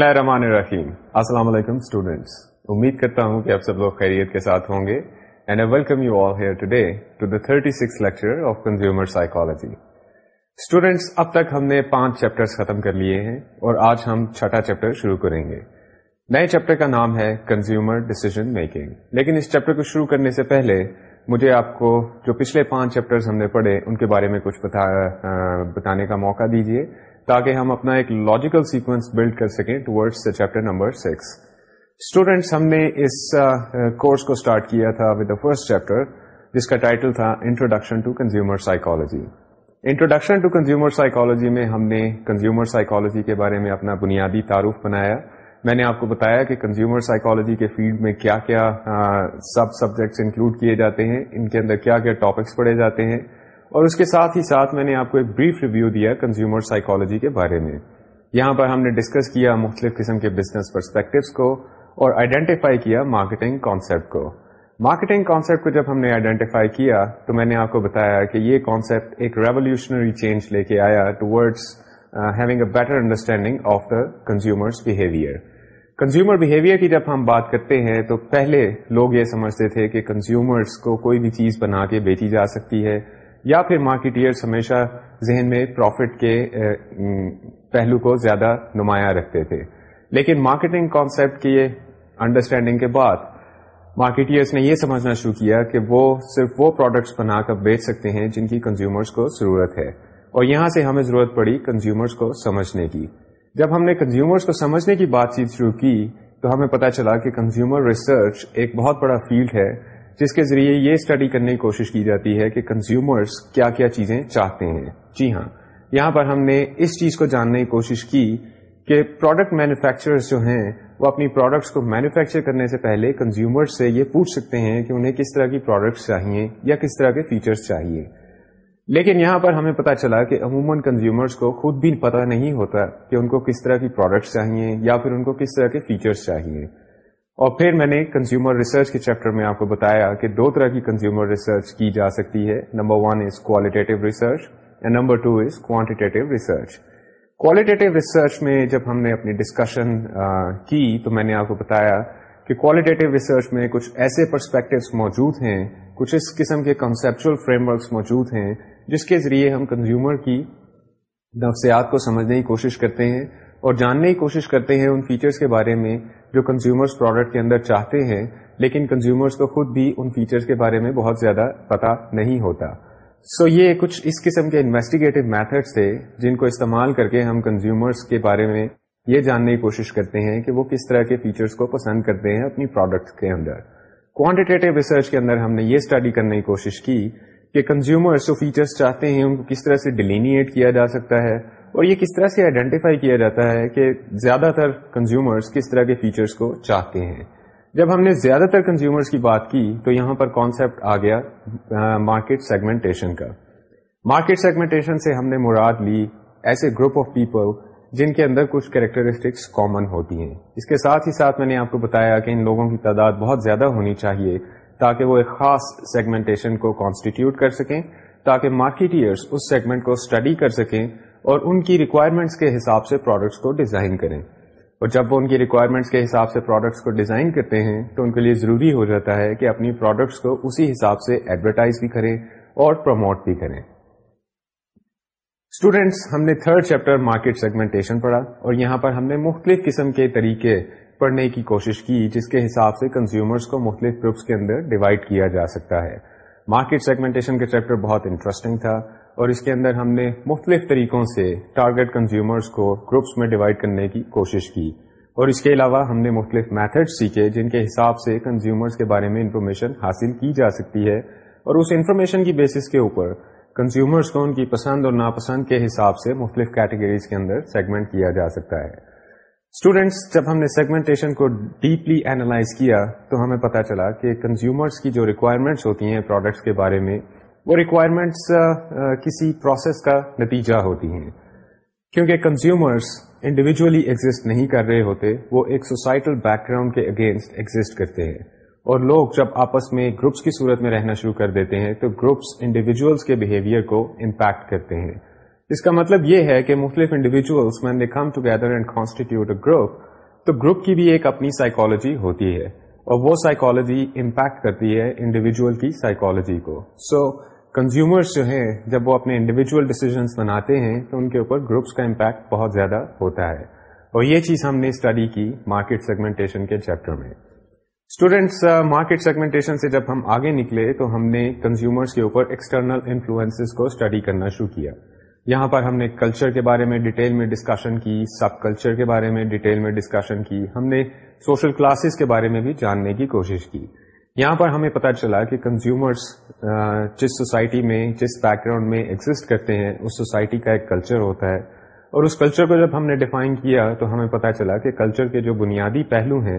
اللہ الرحمن الرحیم۔ السلام علیکم اسٹوڈینٹس امید کرتا ہوں کہ آپ سب لوگ خیریت کے ساتھ ہوں گے۔ And I welcome you all here today to the thirty six lecture of consumer psychology students اب تک ہم نے پانچ چیپٹر ختم کر لیے ہیں اور آج ہم چھٹا چیپٹر شروع کریں گے۔ نئے چیپٹر کا نام ہے کنزیومر ڈیسیزن میکنگ لیکن اس چیپٹر کو شروع کرنے سے پہلے مجھے آپ کو جو پچھلے پانچ چیپٹر ہم نے پڑھے ان کے بارے میں کچھ بتا, بتانے کا موقع دیجیے تاکہ ہم اپنا ایک لاجیکل سیکوینس بلڈ کر سکیں towards chapter number six students ہم نے اس کورس کو اسٹارٹ کیا تھا ود دا فرسٹ چیپٹر جس کا ٹائٹل تھا introduction to consumer psychology introduction to consumer psychology میں ہم نے کنزیومر سائیکالوجی کے بارے میں اپنا بنیادی تعارف بنایا. میں نے آپ کو بتایا کہ کنزیومر سائیکالوجی کے فیلڈ میں کیا کیا سب سبجیکٹس انکلوڈ کیے جاتے ہیں، ان کے اندر کیا کیا ٹاپکس پڑھے جاتے ہیں. اور اس کے ساتھ ہی ساتھ میں نے آپ کو ایک بریف ریویو دیا کنزیومر سائیکالوجی کے بارے میں۔ یہاں پر ہم نے ڈسکس کیا مختلف قسم کے بزنس پرسپیکٹوس کو اور آئیڈینٹیفائی کیا مارکیٹنگ کانسیپٹ کو۔ مارکیٹنگ کانسیپٹ کو جب ہم نے آئیڈینٹیفائی کیا تو میں نے آپ کو بتایا کہ یہ کانسیپٹ ایک ریولیوشنری چینج لے کے آیا towards having a better understanding of the consumers behaviour consumer behaviour کی جب ہم بات کرتے ہیں تو پہلے لوگ یہ سمجھتے تھے کہ کنزیومرس کو کوئی بھی چیز بنا کے بیچی جا سکتی ہے۔ یا پھر مارکیٹرس ہمیشہ ذہن میں پروفٹ کے پہلو کو زیادہ نمایاں رکھتے تھے۔ لیکن مارکیٹنگ کانسیپٹ کی انڈرسٹینڈنگ کے بعد مارکیٹرس نے یہ سمجھنا شروع کیا کہ وہ صرف وہ پروڈکٹس بنا کر بیچ سکتے ہیں جن کی کنزیومرس کو ضرورت ہے۔ اور یہاں سے ہمیں ضرورت پڑی کنزیومرس کو سمجھنے کی۔ جب ہم نے کنزیومرس کو سمجھنے کی بات چیت شروع کی تو ہمیں پتا چلا کہ کنزیومر ریسرچ ایک بہت بڑا فیلڈ ہے۔ جس کے ذریعے یہ اسٹڈی کرنے کی کوشش کی جاتی ہے کہ کنزیومرس کیا کیا چیزیں چاہتے ہیں۔ جی ہاں یہاں پر ہم نے اس چیز کو جاننے کی کوشش کی کہ پروڈکٹ مینوفیکچررز جو ہیں، وہ اپنی پروڈکٹس کو مینوفیکچر کرنے سے پہلے کنزیومر سے یہ پوچھ سکتے ہیں کہ انہیں کس طرح کی پروڈکٹس چاہیے یا کس طرح کے فیچرز چاہیے۔ لیکن یہاں پر ہمیں پتا چلا کہ عموماً کنزیومرز کو خود بھی پتہ نہیں ہوتا کہ ان کو کس طرح کی پروڈکٹس چاہیے یا پھر ان کو کس طرح کے فیچرز چاہیے۔ اور پھر میں نے کنزیومر ریسرچ کے چیپٹر میں آپ کو بتایا کہ دو طرح کی کنزیومر ریسرچ کی جا سکتی ہے۔ Number one is qualitative research and number two is quantitative research qualitative research میں جب ہم نے اپنی ڈسکشن کی تو میں نے آپ کو بتایا کہ کوالٹیٹیو ریسرچ میں کچھ ایسے پرسپیکٹوس موجود ہیں، کچھ اس قسم کے کنسپچل فریم ورکس موجود ہیں، جس کے ذریعے ہم کنزیومر کی نفسیات کو سمجھنے کی کوشش کرتے ہیں۔ اور جاننے کی کوشش کرتے ہیں ان فیچرز کے بارے میں جو کنزیومرز پروڈکٹ کے اندر چاہتے ہیں، لیکن کنزیومرز کو خود بھی ان فیچرز کے بارے میں بہت زیادہ پتا نہیں ہوتا۔ سو so یہ کچھ اس قسم کے انویسٹیگیٹو میتھڈس تھے جن کو استعمال کر کے ہم کنزیومرز کے بارے میں یہ جاننے کی کوشش کرتے ہیں کہ وہ کس طرح کے فیچرز کو پسند کرتے ہیں اپنی پروڈکٹس کے اندر۔ کوانٹیٹیو ریسرچ کے اندر ہم نے یہ اسٹڈی کرنے کی کوشش کی کہ کنزیومرز جو فیچرز چاہتے ہیں، ان کو کس طرح سے ڈیلینیٹ کیا جا سکتا ہے۔ اور یہ کس طرح سے آئیڈینٹیفائی کیا جاتا ہے کہ زیادہ تر کنزیومرز کس طرح کے فیچرز کو چاہتے ہیں؟ جب ہم نے زیادہ تر کنزیومرز کی بات کی تو یہاں پر کانسیپٹ آ گیا مارکیٹ سیگمنٹیشن کا۔ مارکیٹ سیگمنٹیشن سے ہم نے مراد لی ایسے گروپ آف پیپل جن کے اندر کچھ کیریکٹرسٹکس کامن ہوتی ہیں۔ اس کے ساتھ ہی ساتھ میں نے آپ کو بتایا کہ ان لوگوں کی تعداد بہت زیادہ ہونی چاہیے تاکہ وہ ایک خاص سیگمنٹیشن کو کانسٹیٹیوٹ کر سکیں، تاکہ مارکیٹرس اس سیگمنٹ کو اسٹڈی کر سکیں اور ان کی ریکوائرمنٹس کے حساب سے پروڈکٹس کو ڈیزائن کریں۔ اور جب وہ ان کی ریکوائرمنٹس کے حساب سے پروڈکٹس کو ڈیزائن کرتے ہیں، تو ان کے لیے ضروری ہو جاتا ہے کہ اپنی پروڈکٹس کو اسی حساب سے ایڈورٹائز بھی کریں اور پروموٹ بھی کریں۔ اسٹوڈینٹس ہم نے تھرڈ چیپٹر مارکیٹ سیگمنٹیشن پڑھا اور یہاں پر ہم نے مختلف قسم کے طریقے پڑھنے کی کوشش کی، جس کے حساب سے کنزیومرز کو مختلف گروپس کے اندر ڈیوائڈ کیا جا سکتا ہے۔ مارکیٹ سیگمنٹیشن کا چیپٹر بہت انٹرسٹنگ تھا۔ اور اس کے اندر ہم نے مختلف طریقوں سے ٹارگیٹ کنزیومرز کو گروپس میں ڈیوائڈ کرنے کی کوشش کی۔ اور اس کے علاوہ ہم نے مختلف میتھڈ سیکھے جن کے حساب سے کنزیومرز کے بارے میں انفارمیشن حاصل کی جا سکتی ہے۔ اور اس انفارمیشن کی بیسس کے اوپر کنزیومرز کو ان کی پسند اور ناپسند کے حساب سے مختلف کیٹیگریز کے اندر سیگمنٹ کیا جا سکتا ہے۔ اسٹوڈینٹس جب ہم نے سیگمنٹیشن کو ڈیپلی اینالائز کیا تو ہمیں پتا چلا کہ کنزیومرز کی جو ریکوائرمنٹس ہوتی ہیں پروڈکٹس کے بارے میں وہ ریکوائرمنٹس کسی پروسیس کا نتیجہ ہوتی ہیں۔ کیونکہ کنزیومرس انڈیویجلی ایگزٹ نہیں کر رہے ہوتے، وہ ایک سوسائٹل بیک گراؤنڈ کے اگینسٹ ایگزٹ کرتے ہیں۔ اور لوگ جب آپس میں گروپس کی صورت میں رہنا شروع کر دیتے ہیں، تو گروپس انڈیویجلس کے بہیویئر کو امپیکٹ کرتے ہیں۔ اس کا مطلب یہ ہے کہ مختلف انڈیویجلس میں come together and constitute a group تو گروپ کی بھی ایک اپنی سائیکالوجی ہوتی ہے۔ اور وہ سائیکالوجی امپیکٹ کرتی ہے انڈیویجل کی سائیکالوجی کو۔ سو کنزیومرس جو ہیں، جب وہ اپنے انڈیویجل ڈیسیزنس بناتے ہیں، تو ان کے اوپر گروپس کا امپیکٹ بہت زیادہ ہوتا ہے۔ اور یہ چیز ہم نے اسٹڈی کی مارکیٹ سیگمنٹیشن کے چیپٹر میں۔ اسٹوڈینٹس مارکیٹ سیگمنٹیشن سے جب ہم آگے نکلے، تو ہم نے کنزیومرس کے اوپر ایکسٹرنل انفلوئنس کو اسٹڈی کرنا شروع کیا۔ یہاں پر ہم نے کلچر کے بارے میں ڈیٹیل میں ڈسکشن کی سب کلچر کے بارے میں ڈیٹیل میں ڈسکشن کی۔ ہم نے سوشل کلاسز کے بارے میں بھی جاننے کی کوشش کی۔ یہاں پر ہمیں پتا چلا کہ کنزیومرس جس سوسائٹی میں، جس بیک گراؤنڈ میں ایگزٹ کرتے ہیں، اس سوسائٹی کا ایک کلچر ہوتا ہے۔ اور اس کلچر کو جب ہم نے ڈیفائن کیا، تو ہمیں پتا چلا کہ کلچر کے جو بنیادی پہلو ہیں،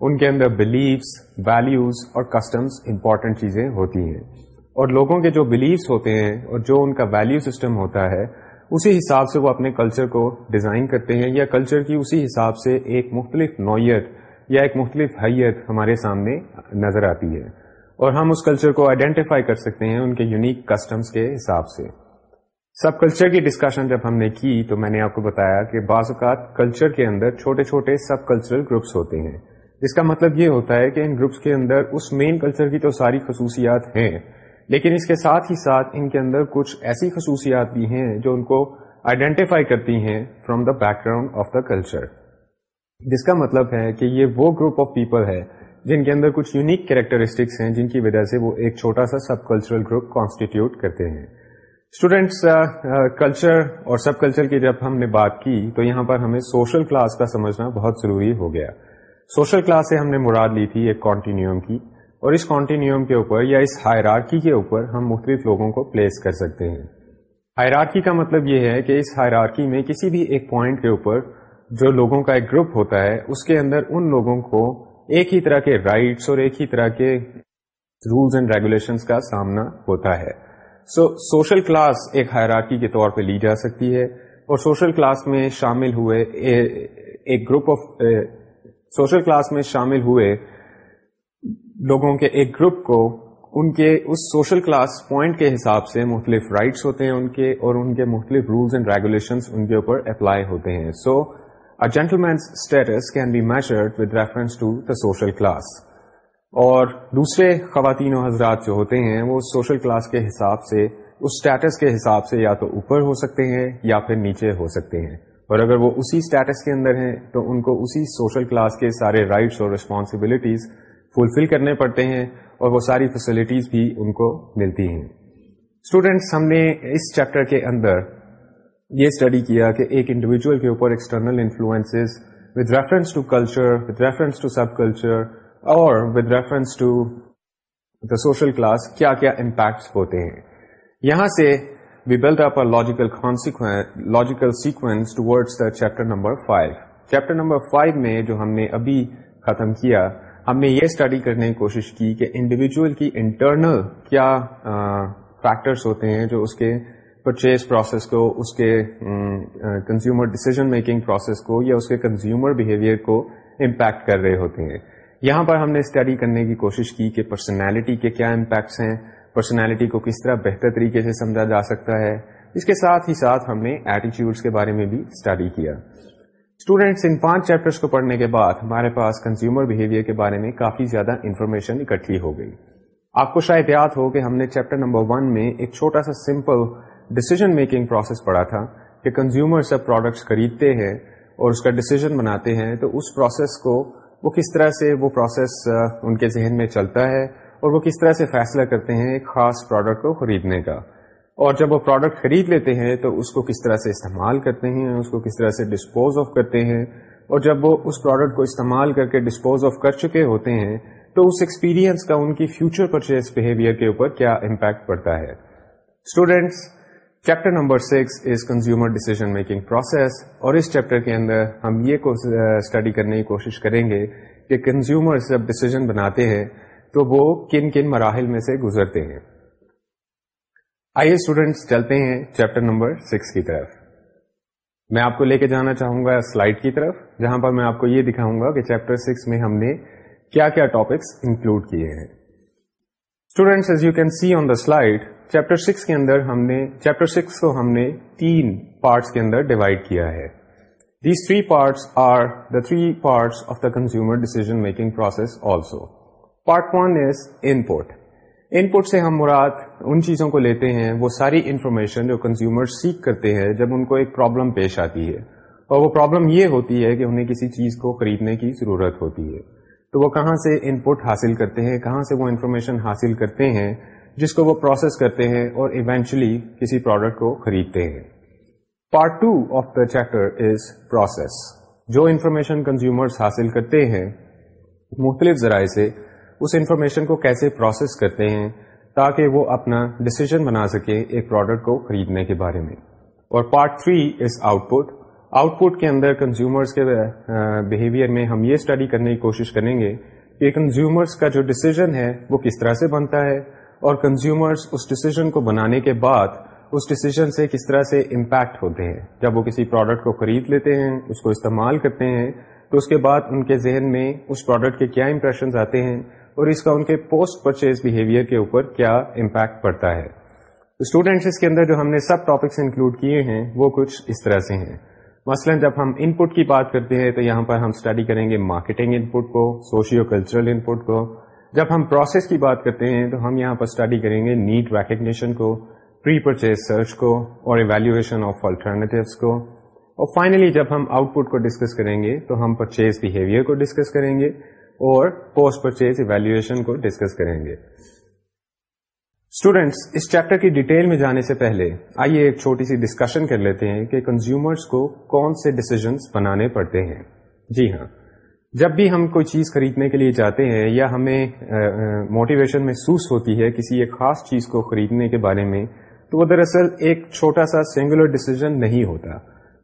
ان کے اندر بلیفس ویلیوز اور کسٹمس امپورٹنٹ چیزیں ہوتی ہیں۔ اور لوگوں کے جو بلیفس ہوتے ہیں، اور جو ان کا ویلیو سسٹم ہوتا ہے، اسی حساب سے وہ اپنے کلچر کو ڈیزائن کرتے ہیں، یا کلچر کی اسی حساب سے ایک مختلف نوعیت یا ایک مختلف حیت ہمارے سامنے نظر آتی ہے اور ہم اس کلچر کو آئیڈینٹیفائی کر سکتے ہیں ان کے یونیک کسٹمس کے حساب سے۔ سب کلچر کی ڈسکشن جب ہم نے کی تو میں نے آپ کو بتایا کہ بعض اوقات کلچر کے اندر چھوٹے چھوٹے سب کلچرل گروپس ہوتے ہیں۔ جس کا مطلب یہ ہوتا ہے کہ ان گروپس کے اندر اس مین کلچر کی تو ساری خصوصیات ہیں، لیکن اس کے ساتھ ہی ساتھ ان کے اندر کچھ ایسی خصوصیات بھی ہیں جو ان کو آئیڈینٹیفائی کرتی ہیں from the background of the culture جس کا مطلب ہے کہ یہ وہ گروپ آف پیپل ہے جن کے اندر کچھ یونیک کیریکٹرسٹکس ہیں، جن کی وجہ سے وہ ایک چھوٹا سا سب کلچرل گروپ کانسٹیٹیوٹ کرتے ہیں۔ اسٹوڈینٹس کلچر اور سب کلچر کی جب ہم نے بات کی تو یہاں پر ہمیں سوشل کلاس کا سمجھنا بہت ضروری ہو گیا۔ سوشل کلاس سے ہم نے مراد لی تھی ایک کانٹینیوم کی اور اس کانٹینیوم کے اوپر یا اس ہائرارکی کے اوپر ہم مختلف لوگوں کو پلیس کر سکتے ہیں۔ ہائرارکی کا مطلب یہ ہے کہ اس ہائرارکی میں کسی بھی ایک پوائنٹ کے اوپر جو لوگوں کا ایک گروپ ہوتا ہے، اس کے اندر ان لوگوں کو ایک ہی طرح کے رائٹس اور ایک ہی طرح کے رولس اینڈ ریگولیشن کا سامنا ہوتا ہے۔ سو سوشل کلاس ایک ہائرارکی کے طور پہ لی جا سکتی ہے اور سوشل کلاس میں شامل ہوئے ایک گروپ آف سوشل کلاس میں شامل ہوئے لوگوں کے ایک گروپ کو ان کے اس سوشل کلاس پوائنٹ کے حساب سے مختلف رائٹس ہوتے ہیں ان کے اور ان کے مختلف رولس اینڈ ریگولیشن ان کے اوپر اپلائی ہوتے ہیں۔ So gentleman status can be measured with reference to the social class اور دوسرے خواتین و حضرات جو ہوتے ہیں، وہ سوشل کلاس کے حساب سے، اس اسٹیٹس کے حساب سے یا تو اوپر ہو سکتے ہیں یا پھر نیچے ہو سکتے ہیں۔ اور اگر وہ اسی اسٹیٹس کے اندر ہیں، تو ان کو اسی سوشل کلاس کے سارے رائٹس اور ریسپانسبلٹیز فلفل کرنے پڑتے ہیں اور وہ ساری فیسلٹیز بھی ان کو ملتی ہیں۔ اسٹوڈینٹس ہم نے اس چیپٹر کے اندر یہ اسٹڈی کیا کہ ایک انڈیویجل کے اوپر external influence with reference to culture with reference to subculture اور with reference to the social class کیا کیا امپیکٹس ہوتے ہیں۔ یہاں سے we build up logical logical sequence towards the chapter number five chapter number five میں جو ہم نے ابھی ختم کیا، ہم نے یہ اسٹڈی کرنے کی کوشش کی کہ انڈیویجل کی انٹرنل کیا فیکٹرس ہوتے ہیں جو اس کے پرچیز پروسیس کو اس کے کنزیومر ڈسیزن میکنگ پروسیس کو یا اس کے کنزیومر بہیویئر کو امپیکٹ کر رہے ہوتے ہیں۔ یہاں پر ہم نے اسٹڈی کرنے کی کوشش کی کہ پرسنالٹی کے کیا امپیکٹس ہیں پرسنالٹی کو کس طرح بہتر طریقے سے سمجھا جا سکتا ہے۔ اس کے ساتھ ہی ساتھ ہم نے ایٹیچیوڈس کے بارے میں بھی اسٹڈی کیا۔ اسٹوڈینٹس ان پانچ چیپٹرس کو پڑھنے کے بعد ہمارے پاس کنزیومر بہیویئر کے بارے میں کافی زیادہ انفارمیشن اکٹھی ہو گئی۔ آپ کو شاید یاد ہو کہ ہم نے چیپٹر نمبر ون میں ایک چھوٹا سا سمپل ڈسیزن میکنگ پروسیس پڑھا تھا کہ کنزیومر سب پروڈکٹس خریدتے ہیں اور اس کا ڈسیزن بناتے ہیں، تو اس پروسیس کو وہ کس طرح سے وہ پروسیس ان کے ذہن میں چلتا ہے اور وہ کس طرح سے فیصلہ کرتے ہیں ایک خاص پروڈکٹ کو خریدنے کا۔ اور جب وہ پروڈکٹ خرید لیتے ہیں، تو اس کو کس طرح سے استعمال کرتے ہیں، اس کو کس طرح سے ڈسپوز آف کرتے ہیں۔ اور جب وہ اس پروڈکٹ کو استعمال کر کے ڈسپوز آف کر چکے ہوتے ہیں، تو اس ایکسپیرئنس کا، ان کی فیوچر پرچیز بہیویئر کے اوپر کیا امپیکٹ پڑتا ہے۔ Students chapter number six is consumer decision making process اور اس چیپٹر کے اندر ہم یہ اسٹڈی کرنے کی کوشش کریں گے کہ کنزیومر جب ڈیسیزن بناتے ہیں تو وہ کن کن مراحل میں سے گزرتے ہیں۔ آئیے اسٹوڈینٹس چلتے ہیں چیپٹر نمبر سکس کی طرف۔ میں آپ کو لے کے جانا چاہوں گا سلائڈ کی طرف، جہاں پر میں آپ کو یہ دکھاؤں گا کہ چیپٹر سکس میں ہم نے کیا کیا ٹاپکس انکلوڈ کیے ہیں۔ Students as you can see on the slide chapter six کے اندر ہم نے چیپٹر سکس کو ہم نے تین پارٹس کے اندر ڈیوائڈ کیا ہے۔ These three parts are the three parts of the consumer decision making process also part one is input input سے ہم مراد ان چیزوں کو لیتے ہیں، وہ ساری انفارمیشن جو کنزیومر سیکھ کرتے ہیں جب ان کو ایک پرابلم پیش آتی ہے۔ اور وہ پرابلم یہ ہوتی ہے کہ انہیں کسی چیز کو خریدنے کی ضرورت ہوتی ہے۔ تو وہ کہاں سے ان پٹ حاصل کرتے ہیں، کہاں سے وہ انفارمیشن حاصل کرتے ہیں، جس کو وہ پروسیس کرتے ہیں اور ایونچولی کسی پروڈکٹ کو خریدتے ہیں۔ Part two of the chapter is process جو انفارمیشن کنزیومرس حاصل کرتے ہیں، مختلف ذرائع سے اس انفارمیشن کو کیسے پروسیس کرتے ہیں تاکہ وہ اپنا ڈسیزن بنا سکے ایک پروڈکٹ کو خریدنے کے بارے میں۔ اور part three is output output کے اندر کنزیومرس کے بہیویئر میں ہم یہ اسٹڈی کرنے کی کوشش کریں گے کہ کنزیومرس کا جو ڈسیزن ہے وہ کس طرح سے بنتا ہے اور کنزیومرس اس ڈسیزن کو بنانے کے بعد اس ڈسیزن سے کس طرح سے امپیکٹ ہوتے ہیں۔ جب وہ کسی پروڈکٹ کو خرید لیتے ہیں، اس کو استعمال کرتے ہیں، تو اس کے بعد ان کے ذہن میں اس پروڈکٹ کے کیا امپریشنز آتے ہیں اور اس کا ان کے پوسٹ پرچیز بہیویئر کے اوپر کیا امپیکٹ پڑتا ہے۔ اسٹوڈینٹس کے اندر جو ہم نے سب ٹاپکس انکلوڈ کیے ہیں، وہ کچھ اس طرح سے ہیں۔ مثلا جب ہم ان پٹ کی بات کرتے ہیں تو یہاں پر ہم اسٹڈی کریں گے مارکیٹنگ ان پٹ کو سوشیو کلچرل ان پٹ کو۔ جب ہم پروسیس کی بات کرتے ہیں تو ہم یہاں پر اسٹڈی کریں گے نیٹ ریکگنیشن کو پری پرچیز سرچ کو اور ایویلویشن آف آلٹرنیٹیوس کو۔ اور فائنلی جب ہم آؤٹ پٹ کو ڈسکس کریں گے تو ہم پرچیز بہیویئر کو ڈسکس کریں گے اور پوسٹ پرچیز ایویلویشن کو ڈسکس کریں گے۔ اسٹوڈینٹس اس چیپٹر کی ڈیٹیل میں جانے سے پہلے آئیے ایک چھوٹی سی ڈسکشن کر لیتے ہیں کہ کنزیومرس کو کون سے ڈسیزنس بنانے پڑتے ہیں۔ جی ہاں۔ جب بھی ہم کوئی چیز خریدنے کے لیے جاتے ہیں یا ہمیں موٹیویشن محسوس ہوتی ہے کسی ایک خاص چیز کو خریدنے کے بارے میں، تو وہ دراصل ایک چھوٹا سا سنگولر ڈسیزن نہیں ہوتا۔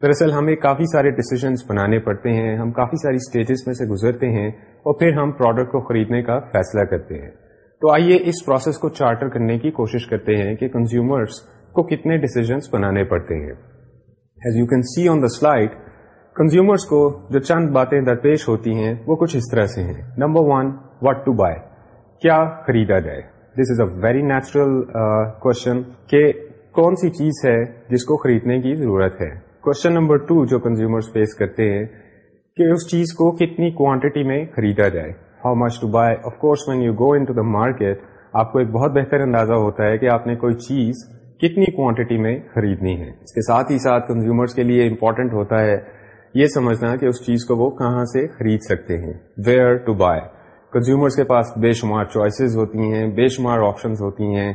دراصل ہمیں کافی سارے ڈسیزنس بنانے پڑتے ہیں، ہم کافی ساری اسٹیجز میں سے گزرتے ہیں اور پھر ہم پروڈکٹ کو خریدنے کا فیصلہ کرتے ہیں۔ تو آئیے اس پروسیس کو چارٹر کرنے کی کوشش کرتے ہیں کہ کنزیومرس کو کتنے ڈیسیزنس بنانے پڑتے ہیں۔ As you can see on the slide consumers کو جو چند باتیں درپیش ہوتی ہیں وہ کچھ اس طرح سے ہیں۔ Number one what to buy کیا خریدا جائے؟ This is a very natural question کہ کون سی چیز ہے جس کو خریدنے کی ضرورت ہے۔ کوشچن نمبر ٹو جو کنزیومر فیس کرتے ہیں کہ اس چیز کو کتنی کوانٹٹی میں خریدا جائے۔ How much to buy of course when you go into the market آپ کو ایک بہت بہتر اندازہ ہوتا ہے کہ آپ نے کوئی چیز کتنی کوانٹٹی میں خریدنی ہے۔ اس کے ساتھ ہی ساتھ کنزیومرس کے لیے امپورٹنٹ ہوتا ہے یہ سمجھنا کہ اس چیز کو وہ کہاں سے خرید سکتے ہیں ویئر ٹو بائی کنزیومرس کے پاس بے شمار چوائسیز ہوتی ہیں، بے شمار آپشنز ہوتی ہیں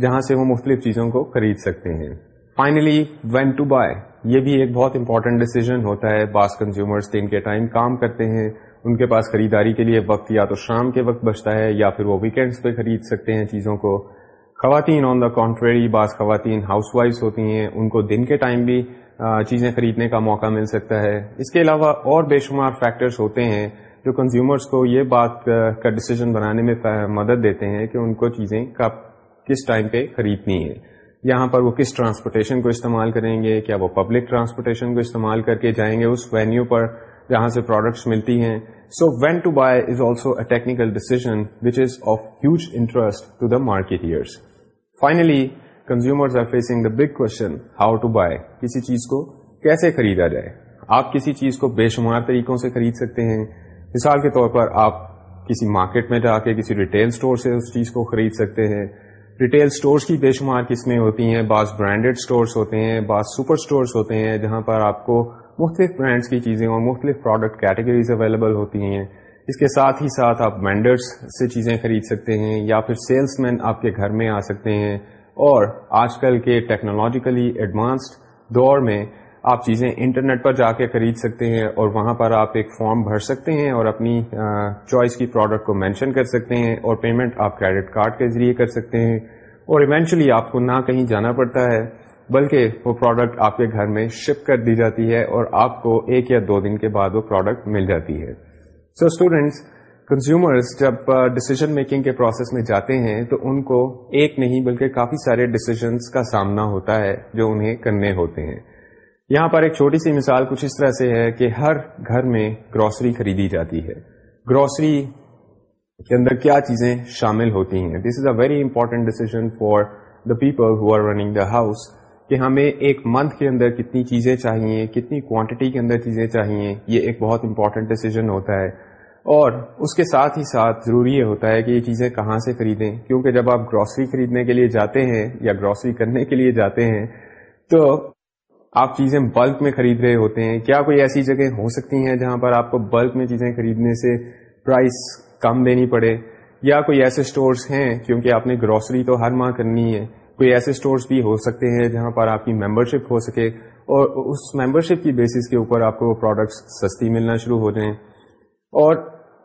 جہاں سے وہ مختلف چیزوں کو خرید سکتے ہیں۔ فائنلی وین ٹو بائی یہ بھی ایک بہت امپورٹنٹ ڈیسیزن ہوتا ہے۔ بعض کنزیومرس دن کے ٹائم کام کرتے ہیں۔ ان کے پاس خریداری کے لیے وقت یا تو شام کے وقت بچتا ہے یا پھر وہ ویکینڈس پہ خرید سکتے ہیں چیزوں کو۔ خواتین آن دا کانٹریری بعض خواتین ہاؤس وائفس ہوتی ہیں، ان کو دن کے ٹائم بھی چیزیں خریدنے کا موقع مل سکتا ہے۔ اس کے علاوہ اور بے شمار فیکٹرز ہوتے ہیں جو کنزیومرز کو یہ بات کا ڈسیزن بنانے میں مدد دیتے ہیں کہ ان کو چیزیں کب، کس ٹائم پہ خریدنی ہے۔ یہاں پر وہ کس ٹرانسپورٹیشن کو استعمال کریں گے، کیا وہ پبلک ٹرانسپورٹیشن کو استعمال کر کے جائیں گے، اس وینیو پر جہاں سے پروڈکٹس ملتی ہیں۔ So when to buy is also a technical decision which is of huge interest to the marketers finally consumer are facing the big question how to buy کسی چیز کو کیسے خریدا جائے آپ کسی چیز کو بے شمار طریقوں سے خرید سکتے ہیں مثال کے طور پر آپ کسی مارکیٹ میں جا کے کسی ریٹیل اسٹور سے اس چیز کو خرید سکتے ہیں ریٹیل اسٹورس کی بے شمار قسمیں ہوتی ہیں بعض برانڈیڈ اسٹورس ہوتے ہیں بعض سپر اسٹورس ہوتے ہیں جہاں پر آپ کو مختلف برانڈس کی چیزیں اور مختلف پروڈکٹ کیٹیگریز اویلیبل ہوتی ہیں۔ اس کے ساتھ ہی ساتھ آپ وینڈرس سے چیزیں خرید سکتے ہیں یا پھر سیلس مین آپ کے گھر میں آ سکتے ہیں۔ اور آج کل کے ٹیکنالوجیکلی ایڈوانسڈ دور میں آپ چیزیں انٹرنیٹ پر جا کے خرید سکتے ہیں اور وہاں پر آپ ایک فارم بھر سکتے ہیں اور اپنی چوائس کی پروڈکٹ کو مینشن کر سکتے ہیں اور پیمنٹ آپ کریڈٹ کارڈ کے ذریعے کر سکتے ہیں۔ اور ایونچولی آپ کو نہ کہیں جانا پڑتا ہے۔ بلکہ وہ پروڈکٹ آپ کے گھر میں شپ کر دی جاتی ہے اور آپ کو ایک یا دو دن کے بعد وہ پروڈکٹ مل جاتی ہے۔ سو اسٹوڈینٹس کنزیومرز جب ڈسیزن میکنگ کے پروسیس میں جاتے ہیں تو ان کو ایک نہیں بلکہ کافی سارے ڈسیزنس کا سامنا ہوتا ہے جو انہیں کرنے ہوتے ہیں۔ یہاں پر ایک چھوٹی سی مثال کچھ اس طرح سے ہے کہ ہر گھر میں گروسری خریدی جاتی ہے۔ گروسری کے اندر کیا چیزیں شامل ہوتی ہیں؟ This is a very important decision for the people who are running the house کہ ہمیں ایک منتھ کے اندر کتنی چیزیں چاہیے، کتنی کوانٹٹی کے اندر چیزیں چاہیے، یہ ایک بہت امپورٹنٹ ڈیسیزن ہوتا ہے۔ اور اس کے ساتھ ہی ساتھ ضروری یہ ہوتا ہے کہ یہ چیزیں کہاں سے خریدیں، کیونکہ جب آپ گروسری خریدنے کے لیے جاتے ہیں یا گروسری کرنے کے لیے جاتے ہیں، تو آپ چیزیں بلک میں خرید رہے ہوتے ہیں۔ کیا کوئی ایسی جگہ ہو سکتی ہیں جہاں پر آپ کو بلک میں چیزیں خریدنے سے پرائس کم دینی پڑے؟ یا کوئی ایسے اسٹورس ہیں کیونکہ آپ نے گروسری تو ہر ماہ کرنی ہے۔ کوئی ایسے اسٹورس بھی ہو سکتے ہیں جہاں پر آپ کی ممبرشپ ہو سکے اور اس ممبرشپ کی بیسس کے اوپر آپ کو وہ پروڈکٹس سستی ملنا شروع ہو جائیں۔ اور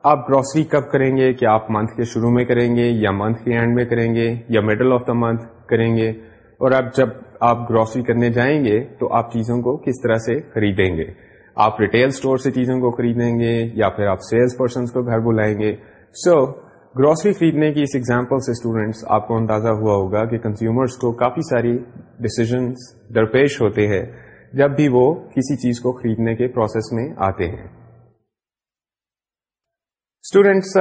آپ گروسری کب کریں گے؟ کہ آپ منتھ کے شروع میں کریں گے یا منتھ کے اینڈ میں کریں گے یا مڈل آف دا منتھ کریں گے؟ اور اب جب آپ گروسری کرنے جائیں گے تو آپ چیزوں کو کس طرح سے خریدیں گے؟ آپ ریٹیل اسٹور سے چیزوں کو خریدیں گے یا پھر آپ سیلس پرسنس کو گھر بلائیں گے؟ سو so, گروسری خریدنے کی اس ایگزامپل سے اسٹوڈینٹس آپ کو اندازہ ہوا ہوگا کہ کنزیومرس کو کافی ساری ڈسیزنس درپیش ہوتے ہیں جب بھی وہ کسی چیز کو خریدنے کے پروسیس میں آتے ہیں۔ اسٹوڈینٹس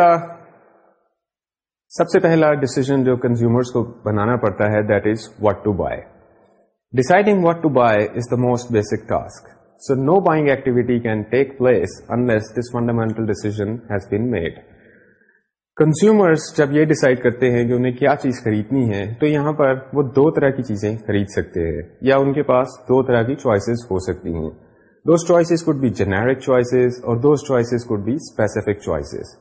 سب سے پہلا ڈسیزن جو کنزیومرس کو بنانا پڑتا ہے that is what to buy deciding what to buy is the most basic task so no buying activity can take place unless this fundamental decision has been made consumers جب یہ decide کرتے ہیں کہ انہیں کیا چیز خریدنی ہے، تو یہاں پر وہ دو طرح کی چیزیں خرید سکتے ہیں، یا ان کے پاس دو طرح کی چوائسیز ہو سکتی ہیں۔ Those choices could be generic choices اور those choices could be specific choices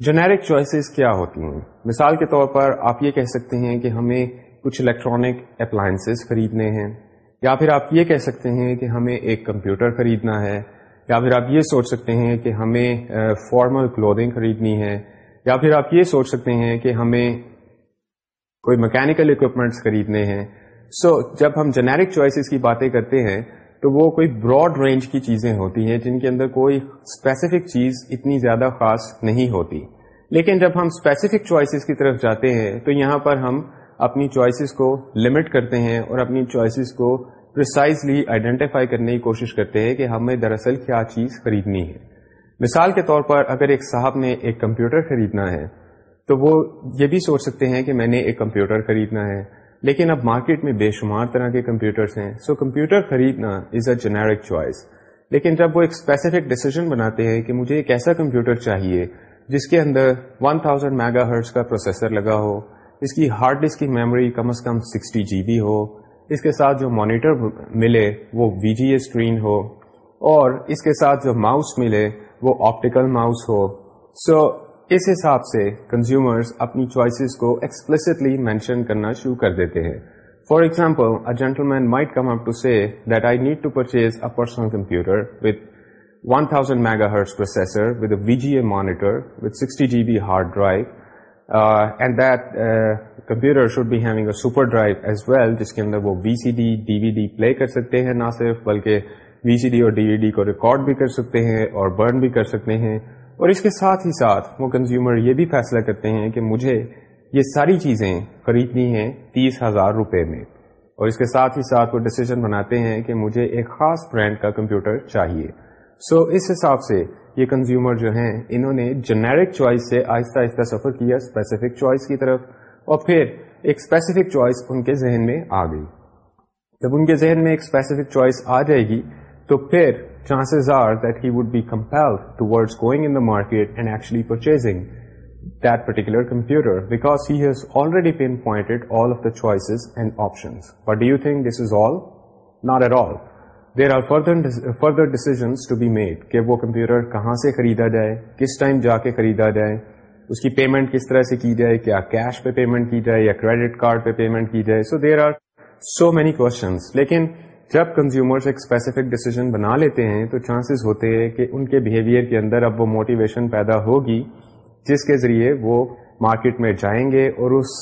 generic choices کیا ہوتی ہیں؟ مثال کے طور پر آپ یہ کہہ سکتے ہیں کہ ہمیں کچھ الیکٹرانک اپلائنسز خریدنے ہیں، یا پھر آپ یہ کہہ سکتے ہیں کہ ہمیں ایک کمپیوٹر خریدنا ہے، یا پھر آپ یہ سوچ سکتے ہیں کہ ہمیں فارمل کلودنگ خریدنی ہے۔ یا پھر آپ یہ سوچ سکتے ہیں کہ ہمیں کوئی مکینکل اکوپمنٹس خریدنے ہیں۔ سو so, جب ہم جنیرک چوائسیز کی باتیں کرتے ہیں تو وہ کوئی براڈ رینج کی چیزیں ہوتی ہیں جن کے اندر کوئی اسپیسیفک چیز اتنی زیادہ خاص نہیں ہوتی۔ لیکن جب ہم اسپیسیفک چوائسیز کی طرف جاتے ہیں تو یہاں پر ہم اپنی چوائسیز کو لمٹ کرتے ہیں اور اپنی چوائسیز کو پرسائزلی آئیڈینٹیفائی کرنے کی کوشش کرتے ہیں کہ ہمیں دراصل کیا چیز خریدنی ہے۔ مثال کے طور پر اگر ایک صاحب نے ایک کمپیوٹر خریدنا ہے، تو وہ یہ بھی سوچ سکتے ہیں کہ میں نے ایک کمپیوٹر خریدنا ہے۔ لیکن اب مارکیٹ میں بے شمار طرح کے کمپیوٹرس ہیں، سو کمپیوٹر خریدنا از اے جنیرک چوائس لیکن جب وہ ایک اسپیسیفک ڈیسیزن بناتے ہیں کہ مجھے ایک ایسا کمپیوٹر چاہیے جس کے اندر 1000 تھاؤزینڈ میگا ہرٹس کا پروسیسر لگا ہو، اس کی ہارڈ ڈسک کی میموری کم از کم 60 جی بی ہو، اس کے ساتھ جو مانیٹر ملے وہ وی جی اے اسکرین ہو، اور اس کے ساتھ جو ماؤس ملے وہ آپٹیکل ماؤس ہو۔ سو so, اس حساب سے کنزیومرز اپنی چوائسیز کو ایکسپلسٹلی مینشن کرنا شروع کر دیتے ہیں۔ For example a gentleman might come up to see that I need to purchase a personal computer with 1000 thousand megahertz processor with a V G A monitor with sixty G B hard drive and that computer should be having a super drive as well جس کے اندر وہ V C D D V D play کر سکتے ہیں نہ صرف بلکہ وی سی ڈی اور ڈی وی ڈی کو ریکارڈ بھی کر سکتے ہیں اور برن بھی کر سکتے ہیں۔ اور اس کے ساتھ ہی ساتھ وہ کنزیومر یہ بھی فیصلہ کرتے ہیں کہ مجھے یہ ساری چیزیں خریدنی ہیں تیس ہزار روپے میں۔ اور اس کے ساتھ ہی ساتھ وہ ڈسیزن بناتے ہیں کہ مجھے ایک خاص برانڈ کا کمپیوٹر چاہیے۔ سو so, اس حساب سے یہ کنزیومر جو ہیں انہوں نے جنیرک چوائس سے آہستہ آہستہ سفر کیا اسپیسیفک چوائس کی طرف۔ اور پھر ایک اسپیسیفک چوائس ان کے ذہن میں آ گئی۔ جب ان کے ذہن میں ایک اسپیسیفک چوائس آ جائے گی تو پھر chances are that he would be compel toward going in the market and actually purchasing that particular computer because he has already pinpointed all of the choices and options but do you think this is all not at all there are further decisions to be made کہ وہ computer کہاں سے خریدا جائے؟ کس time جا کے خریدا جائے؟ اس کی پیمنٹ کس طرح سے کی جائے؟ کیا کیش پہ پیمنٹ کی جائے یا کریڈٹ کارڈ پہ پیمنٹ کی جائے؟ So there are so many questions لیکن جب کنزیومرس ایک اسپیسیفک ڈیسیزن بنا لیتے ہیں، تو چانسز ہوتے ہیں کہ ان کے بہیویئر کے اندر اب وہ موٹیویشن پیدا ہوگی، جس کے ذریعے وہ مارکیٹ میں جائیں گے اور اس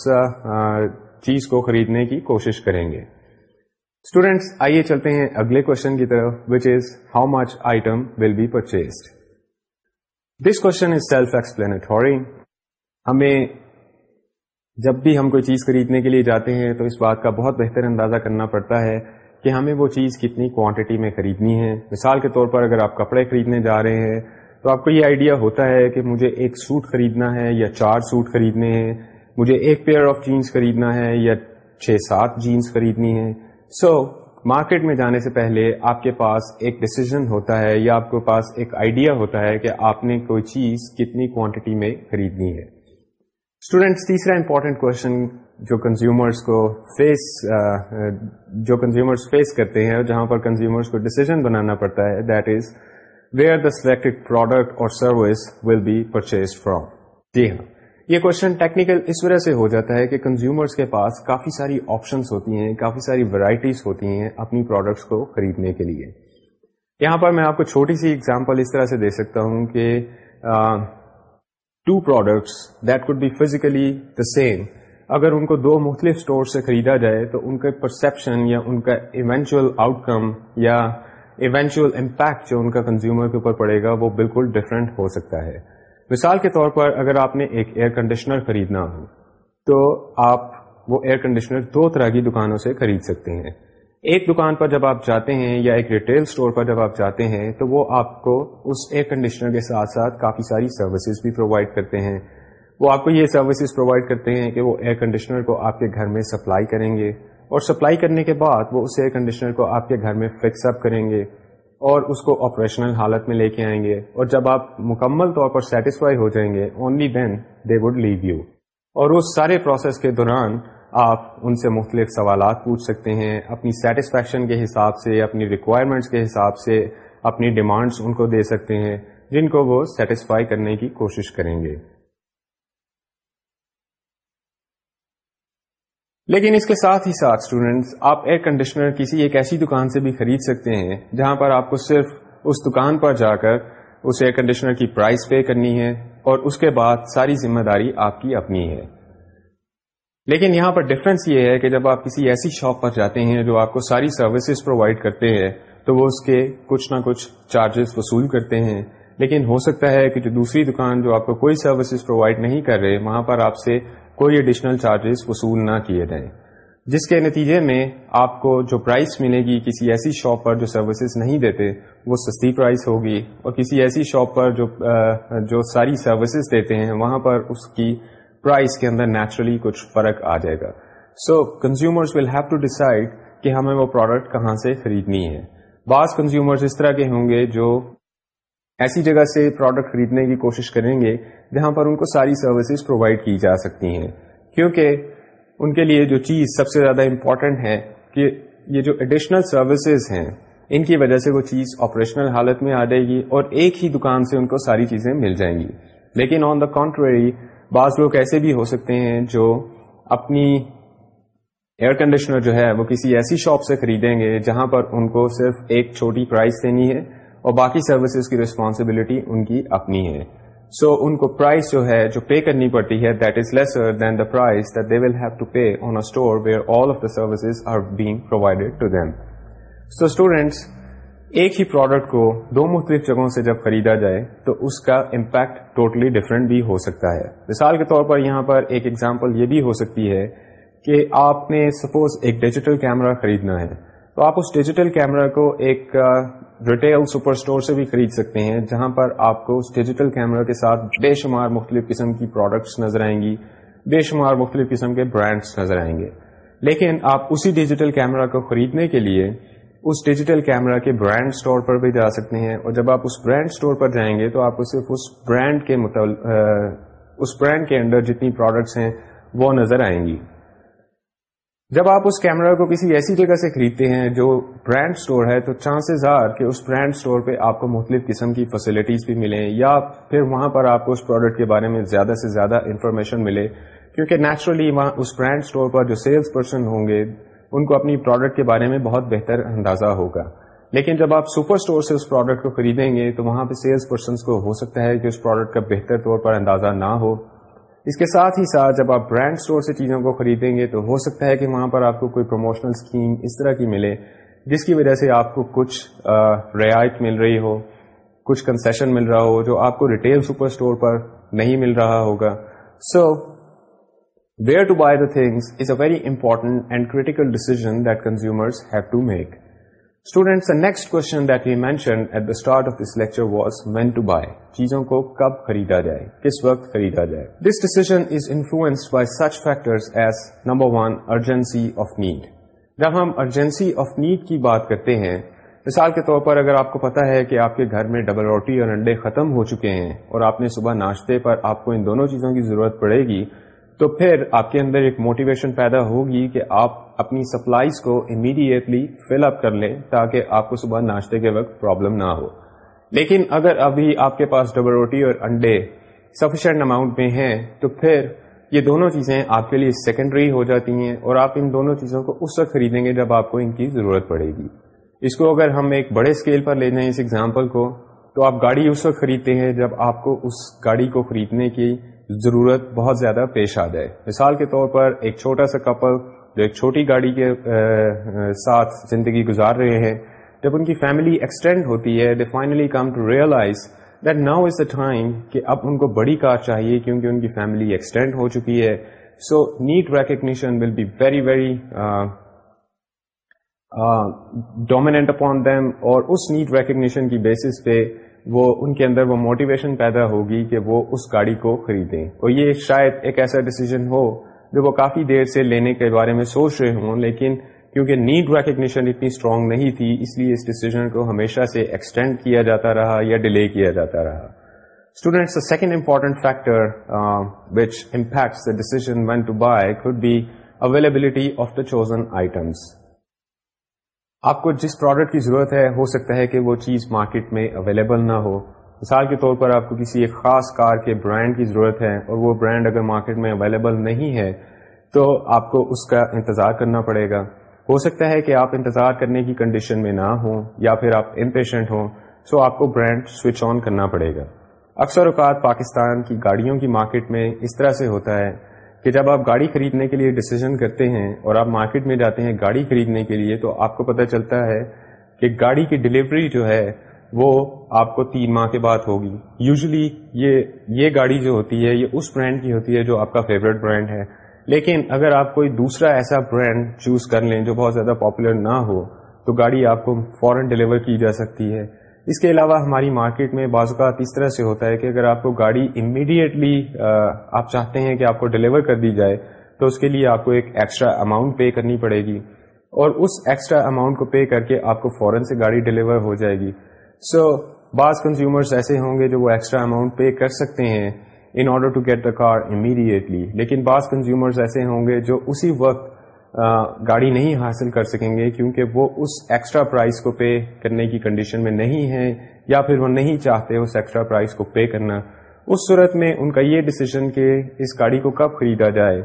چیز کو خریدنے کی کوشش کریں گے۔ اسٹوڈینٹس آئیے چلتے ہیں اگلے کوشچن کی طرف which is how much item will be purchased this question is self explanatory ہمیں جب بھی ہم کوئی چیز خریدنے کے لیے جاتے ہیں، تو اس بات کا بہت بہتر اندازہ کرنا پڑتا ہے۔ کہ ہمیں وہ چیز کتنی کوانٹٹی میں خریدنی ہے۔ مثال کے طور پر اگر آپ کپڑے خریدنے جا رہے ہیں تو آپ کو یہ آئیڈیا ہوتا ہے کہ مجھے ایک سوٹ خریدنا ہے یا چار سوٹ خریدنے ہیں مجھے ایک پیئر آف جینس خریدنا ہے یا چھ سات جینس خریدنی ہے سو so, مارکیٹ میں جانے سے پہلے آپ کے پاس ایک ڈسیزن ہوتا ہے یا آپ کے پاس ایک آئیڈیا ہوتا ہے کہ آپ نے کوئی چیز کتنی کوانٹٹی میں خریدنی ہے۔ اسٹوڈینٹس تیسرا امپورٹنٹ کوشچن جو کنزیومرس کو فیس uh, جو کنزیومرس فیس کرتے ہیں جہاں پر کنزیومرس کو ڈسیزن بنانا پڑتا ہے that is where the selected product اور service will be purchase from جی ہاں. یہ کوشچن ٹیکنیکل اس وجہ سے ہو جاتا ہے کہ کنزیومرس کے پاس کافی ساری آپشنس ہوتی ہیں، کافی ساری ورائٹیز ہوتی ہیں اپنی پروڈکٹس کو خریدنے کے لیے. یہاں پر میں آپ کو چھوٹی سی اگزامپل اس طرح سے دے سکتا ہوں کہ two products that could be physically the same اگر ان کو دو مختلف اسٹور سے خریدا جائے تو ان کا پرسپشن یا ان کا ایونچوئل آؤٹ کم یا ایونچوئل امپیکٹ جو ان کا کنزیومر کے اوپر پڑے گا وہ بالکل ڈفرینٹ ہو سکتا ہے۔ مثال کے طور پر اگر آپ نے ایک ایئر کنڈیشنر خریدنا ہو تو آپ وہ ایئر کنڈیشنر دو طرح کی دکانوں سے خرید سکتے ہیں۔ ایک دکان پر جب آپ جاتے ہیں یا ایک ریٹیل اسٹور پر جب آپ جاتے ہیں، تو وہ آپ کو اس ایئر کنڈیشنر کے ساتھ ساتھ کافی ساری سروسز بھی پرووائڈ کرتے ہیں۔ وہ آپ کو یہ سروسز پرووائڈ کرتے ہیں کہ وہ ایئر کنڈیشنر کو آپ کے گھر میں سپلائی کریں گے اور سپلائی کرنے کے بعد وہ اس ایئر کنڈیشنر کو آپ کے گھر میں فکس اپ کریں گے اور اس کو آپریشنل حالت میں لے کے آئیں گے اور جب آپ مکمل طور پر سیٹسفائی ہو جائیں گے only then they would leave you اور اس سارے پروسیس کے دوران آپ ان سے مختلف سوالات پوچھ سکتے ہیں، اپنی سیٹسفیکشن کے حساب سے، اپنی ریکوائرمنٹس کے حساب سے اپنی ڈیمانڈس ان کو دے سکتے ہیں، جن کو وہ سیٹسفائی کرنے کی کوشش کریں گے۔ لیکن اس کے ساتھ ہی ساتھ اسٹوڈینٹس آپ ایئر کنڈیشنر کسی ایک ایسی دکان سے بھی خرید سکتے ہیں، جہاں پر آپ کو صرف اس دکان پر جا کر اس ایئر کنڈیشنر کی پرائز پے کرنی ہے اور اس کے بعد ساری ذمہ داری آپ کی اپنی ہے۔ لیکن یہاں پر ڈفرینس یہ ہے کہ جب آپ کسی ایسی شاپ پر جاتے ہیں جو آپ کو ساری سروسز پرووائڈ کرتے ہیں، تو وہ اس کے کچھ نہ کچھ چارجز وصول کرتے ہیں۔ لیکن ہو سکتا ہے کہ جو دوسری دکان جو آپ کو کوئی سروسز پرووائڈ نہیں کر رہے، وہاں پر آپ سے کوئی ایڈیشنل چارجز وصول نہ کیے جائیں۔ جس کے نتیجے میں آپ کو جو پرائز ملے گی کسی ایسی شاپ پر جو سروسز نہیں دیتے، وہ سستی پرائز ہوگی۔ اور کسی ایسی شاپ پر جو جو ساری سروسز دیتے ہیں، وہاں پر اس کی پرائز کے اندر نیچرلی کچھ فرق آ جائے گا۔ So consumers will have to decide کہ ہمیں وہ پروڈکٹ کہاں سے خریدنی ہے۔ بعض کنزیومرز اس طرح کے ہوں گے جو ایسی جگہ سے پروڈکٹ خریدنے کی کوشش کریں گے جہاں پر ان کو ساری سروسز پرووائڈ کی جا سکتی ہیں۔ کیونکہ ان کے لیے جو چیز سب سے زیادہ امپورٹنٹ ہے کہ یہ جو ایڈیشنل سروسز ہیں، ان کی وجہ سے وہ چیز آپریشنل حالت میں آ جائے گی اور ایک ہی دکان سے ان کو ساری چیزیں مل جائیں گی۔ لیکن آن دا کانٹری بعض لوگ ایسے بھی ہو سکتے ہیں جو اپنی ایئر کنڈیشنر جو ہے وہ کسی ایسی شاپ سے خریدیں گے جہاں پر ان کو صرف ایک چھوٹی پرائز دینی ہے اور باقی سروسز کی ریسپانسبلٹی ان کی اپنی ہے۔ سو so, ان کو پرائز جو ہے جو پے کرنی پڑتی ہے that is lesser than the price that they will have to pay on store where all of the services are being provided to them so students ایک ہی پروڈکٹ کو دو مختلف جگہوں سے جب خریدا جائے تو اس کا امپیکٹ ٹوٹلی ڈفرینٹ بھی ہو سکتا ہے۔ مثال کے طور پر یہاں پر ایک ایگزامپل یہ بھی ہو سکتی ہے کہ آپ نے سپوز ایک ڈیجیٹل کیمرہ خریدنا ہے۔ تو آپ اس ڈیجیٹل کیمرہ کو ایک ریٹیل سپر اسٹور سے بھی خرید سکتے ہیں جہاں پر آپ کو اس ڈیجیٹل کیمرہ کے ساتھ بے شمار مختلف قسم کی پروڈکٹس نظر آئیں گی، بے شمار مختلف قسم کے برانڈس نظر آئیں گے۔ لیکن آپ اسی ڈیجیٹل کیمرہ کو خریدنے کے لیے اس ڈیجیٹل کیمرہ کے برانڈ اسٹور پر بھی جا سکتے ہیں اور جب آپ اس برانڈ اسٹور پر جائیں گے تو آپ کو صرف اس برانڈ کے متعلق اس برانڈ کے اندر جتنی پروڈکٹس ہیں وہ نظر آئیں گی۔ جب آپ اس کیمرہ کو کسی ایسی جگہ سے خریدتے ہیں جو برانڈ سٹور ہے تو چانسز آر کہ اس برانڈ سٹور پہ آپ کو مختلف قسم کی فیسلٹیز بھی ملیں یا پھر وہاں پر آپ کو اس پروڈکٹ کے بارے میں زیادہ سے زیادہ انفارمیشن ملے۔ کیونکہ نیچرلی وہاں اس برانڈ سٹور پر جو سیلس پرسن ہوں گے ان کو اپنی پروڈکٹ کے بارے میں بہت بہتر اندازہ ہوگا۔ لیکن جب آپ سپر اسٹور سے اس پروڈکٹ کو خریدیں گے تو وہاں پہ سیلس پرسنس کو ہو سکتا ہے کہ اس پروڈکٹ کا بہتر طور پر اندازہ نہ ہو۔ اس کے ساتھ ہی ساتھ جب آپ برانڈ اسٹور سے چیزوں کو خریدیں گے تو ہو سکتا ہے کہ وہاں پر آپ کو کوئی پروموشنل اسکیم اس طرح کی ملے، جس کی وجہ سے آپ کو کچھ رعایت مل رہی ہو، کچھ کنسیشن مل رہا ہو جو آپ کو ریٹیل سپر اسٹور پر نہیں مل رہا ہوگا۔ So where to buy the things is a very important and critical decision that consumers have to make students next question that we mention at the start of this lecture was when to buy چیزوں کو کب خریدا جائے کس وقت خریدا جائے this decision is influenced by such factor as number one urgency of need جب ہم ارجنسی آف نیڈ کی بات کرتے ہیں، مثال کے طور پر اگر آپ کو پتا ہے کہ آپ کے گھر میں ڈبل روٹی اور انڈے ختم ہو چکے ہیں اور آپ نے صبح ناشتے پر آپ کو ان دونوں چیزوں کی ضرورت پڑے گی تو پھر آپ کے اندر ایک موٹیویشن پیدا ہوگی کہ آپ اپنی سپلائیز کو امیڈیٹلی فل اپ کر لیں تاکہ آپ کو صبح ناشتے کے وقت پرابلم نہ ہو۔ لیکن اگر ابھی آپ کے پاس ڈبل روٹی اور انڈے سفیشینٹ اماؤنٹ میں ہیں، تو پھر یہ دونوں چیزیں آپ کے لیے سیکنڈری ہو جاتی ہیں اور آپ ان دونوں چیزوں کو اس وقت خریدیں گے جب آپ کو ان کی ضرورت پڑے گی۔ اس کو اگر ہم ایک بڑے اسکیل پر لے جائیں اس ایگزامپل کو، تو آپ گاڑی اس وقت خریدتے ہیں جب آپ کو اس گاڑی کو خریدنے کی ضرورت بہت زیادہ پیش آ جائے۔ مثال کے طور پر ایک چھوٹا سا کپل جو ایک چھوٹی گاڑی کے ساتھ زندگی گزار رہے ہیں، جب ان کی فیملی ایکسٹینڈ ہوتی ہے they finally come to realize that now is the time کہ اب ان کو بڑی کار چاہیے کیونکہ ان کی فیملی ایکسٹینڈ ہو چکی ہے۔ So need recognition will be very very dominant upon them اور اس نیٹ ریکگنیشن کی بیسس پہ وہ ان کے اندر وہ موٹیویشن پیدا ہوگی کہ وہ اس گاڑی کو خریدیں۔ اور یہ شاید ایک ایسا ڈیسیزن ہو جو وہ کافی دیر سے لینے کے بارے میں سوچ رہے ہوں، لیکن کیونکہ نیڈ ریکگنیشن اتنی اسٹرانگ نہیں تھی، اس لیے اس ڈیسیزن کو ہمیشہ سے ایکسٹینڈ کیا جاتا رہا یا ڈیلے کیا جاتا رہا۔ Students second important factor which impacts decision when to buy could be availability of the chosen items آپ کو جس پروڈکٹ کی ضرورت ہے، ہو سکتا ہے کہ وہ چیز مارکیٹ میں اویلیبل نہ ہو۔ مثال کے طور پر آپ کو کسی ایک خاص کار کے برانڈ کی ضرورت ہے اور وہ برانڈ اگر مارکیٹ میں اویلیبل نہیں ہے، تو آپ کو اس کا انتظار کرنا پڑے گا۔ ہو سکتا ہے کہ آپ انتظار کرنے کی کنڈیشن میں نہ ہوں یا پھر آپ امپیشنٹ ہوں سو آپ کو برانڈ سوئچ آن کرنا پڑے گا۔ اکثر اوقات پاکستان کی گاڑیوں کی مارکیٹ میں اس طرح سے ہوتا ہے کہ جب آپ گاڑی خریدنے کے لیے ڈسیزن کرتے ہیں اور آپ مارکیٹ میں جاتے ہیں گاڑی خریدنے کے لیے، تو آپ کو پتہ چلتا ہے کہ گاڑی کی ڈلیوری جو ہے، وہ آپ کو تین ماہ کے بعد ہوگی۔ یوزلی یہ یہ گاڑی جو ہوتی ہے، یہ اس برانڈ کی ہوتی ہے جو آپ کا فیوریٹ برانڈ ہے۔ لیکن اگر آپ کوئی دوسرا ایسا برانڈ چوز کر لیں جو بہت زیادہ پاپولر نہ ہو، تو گاڑی آپ کو فوراً ڈلیور کی جا سکتی ہے۔ اس کے علاوہ ہماری مارکیٹ میں بعض اوقات اس طرح سے ہوتا ہے کہ اگر آپ کو گاڑی امیڈیٹلی آپ چاہتے ہیں کہ آپ کو ڈلیور کر دی جائے تو اس کے لیے آپ کو ایک ایکسٹرا اماؤنٹ پے کرنی پڑے گی۔ اور اس ایکسٹرا اماؤنٹ کو پے کر کے آپ کو فوراً سے گاڑی ڈلیور ہو جائے گی۔ سو so, بعض کنزیومرز ایسے ہوں گے جو وہ ایکسٹرا اماؤنٹ پے کر سکتے ہیں in order to get the car immediately لیکن بعض کنزیومرز ایسے ہوں گے جو اسی وقت گاڑی نہیں حاصل کر سکیں گے کیونکہ وہ اس ایکسٹرا پرائز کو پے کرنے کی کنڈیشن میں نہیں ہے یا پھر وہ نہیں چاہتے اس ایکسٹرا پرائز کو پے کرنا۔ اس صورت میں ان کا یہ ڈسیزن کہ اس گاڑی کو کب خریدا جائے۔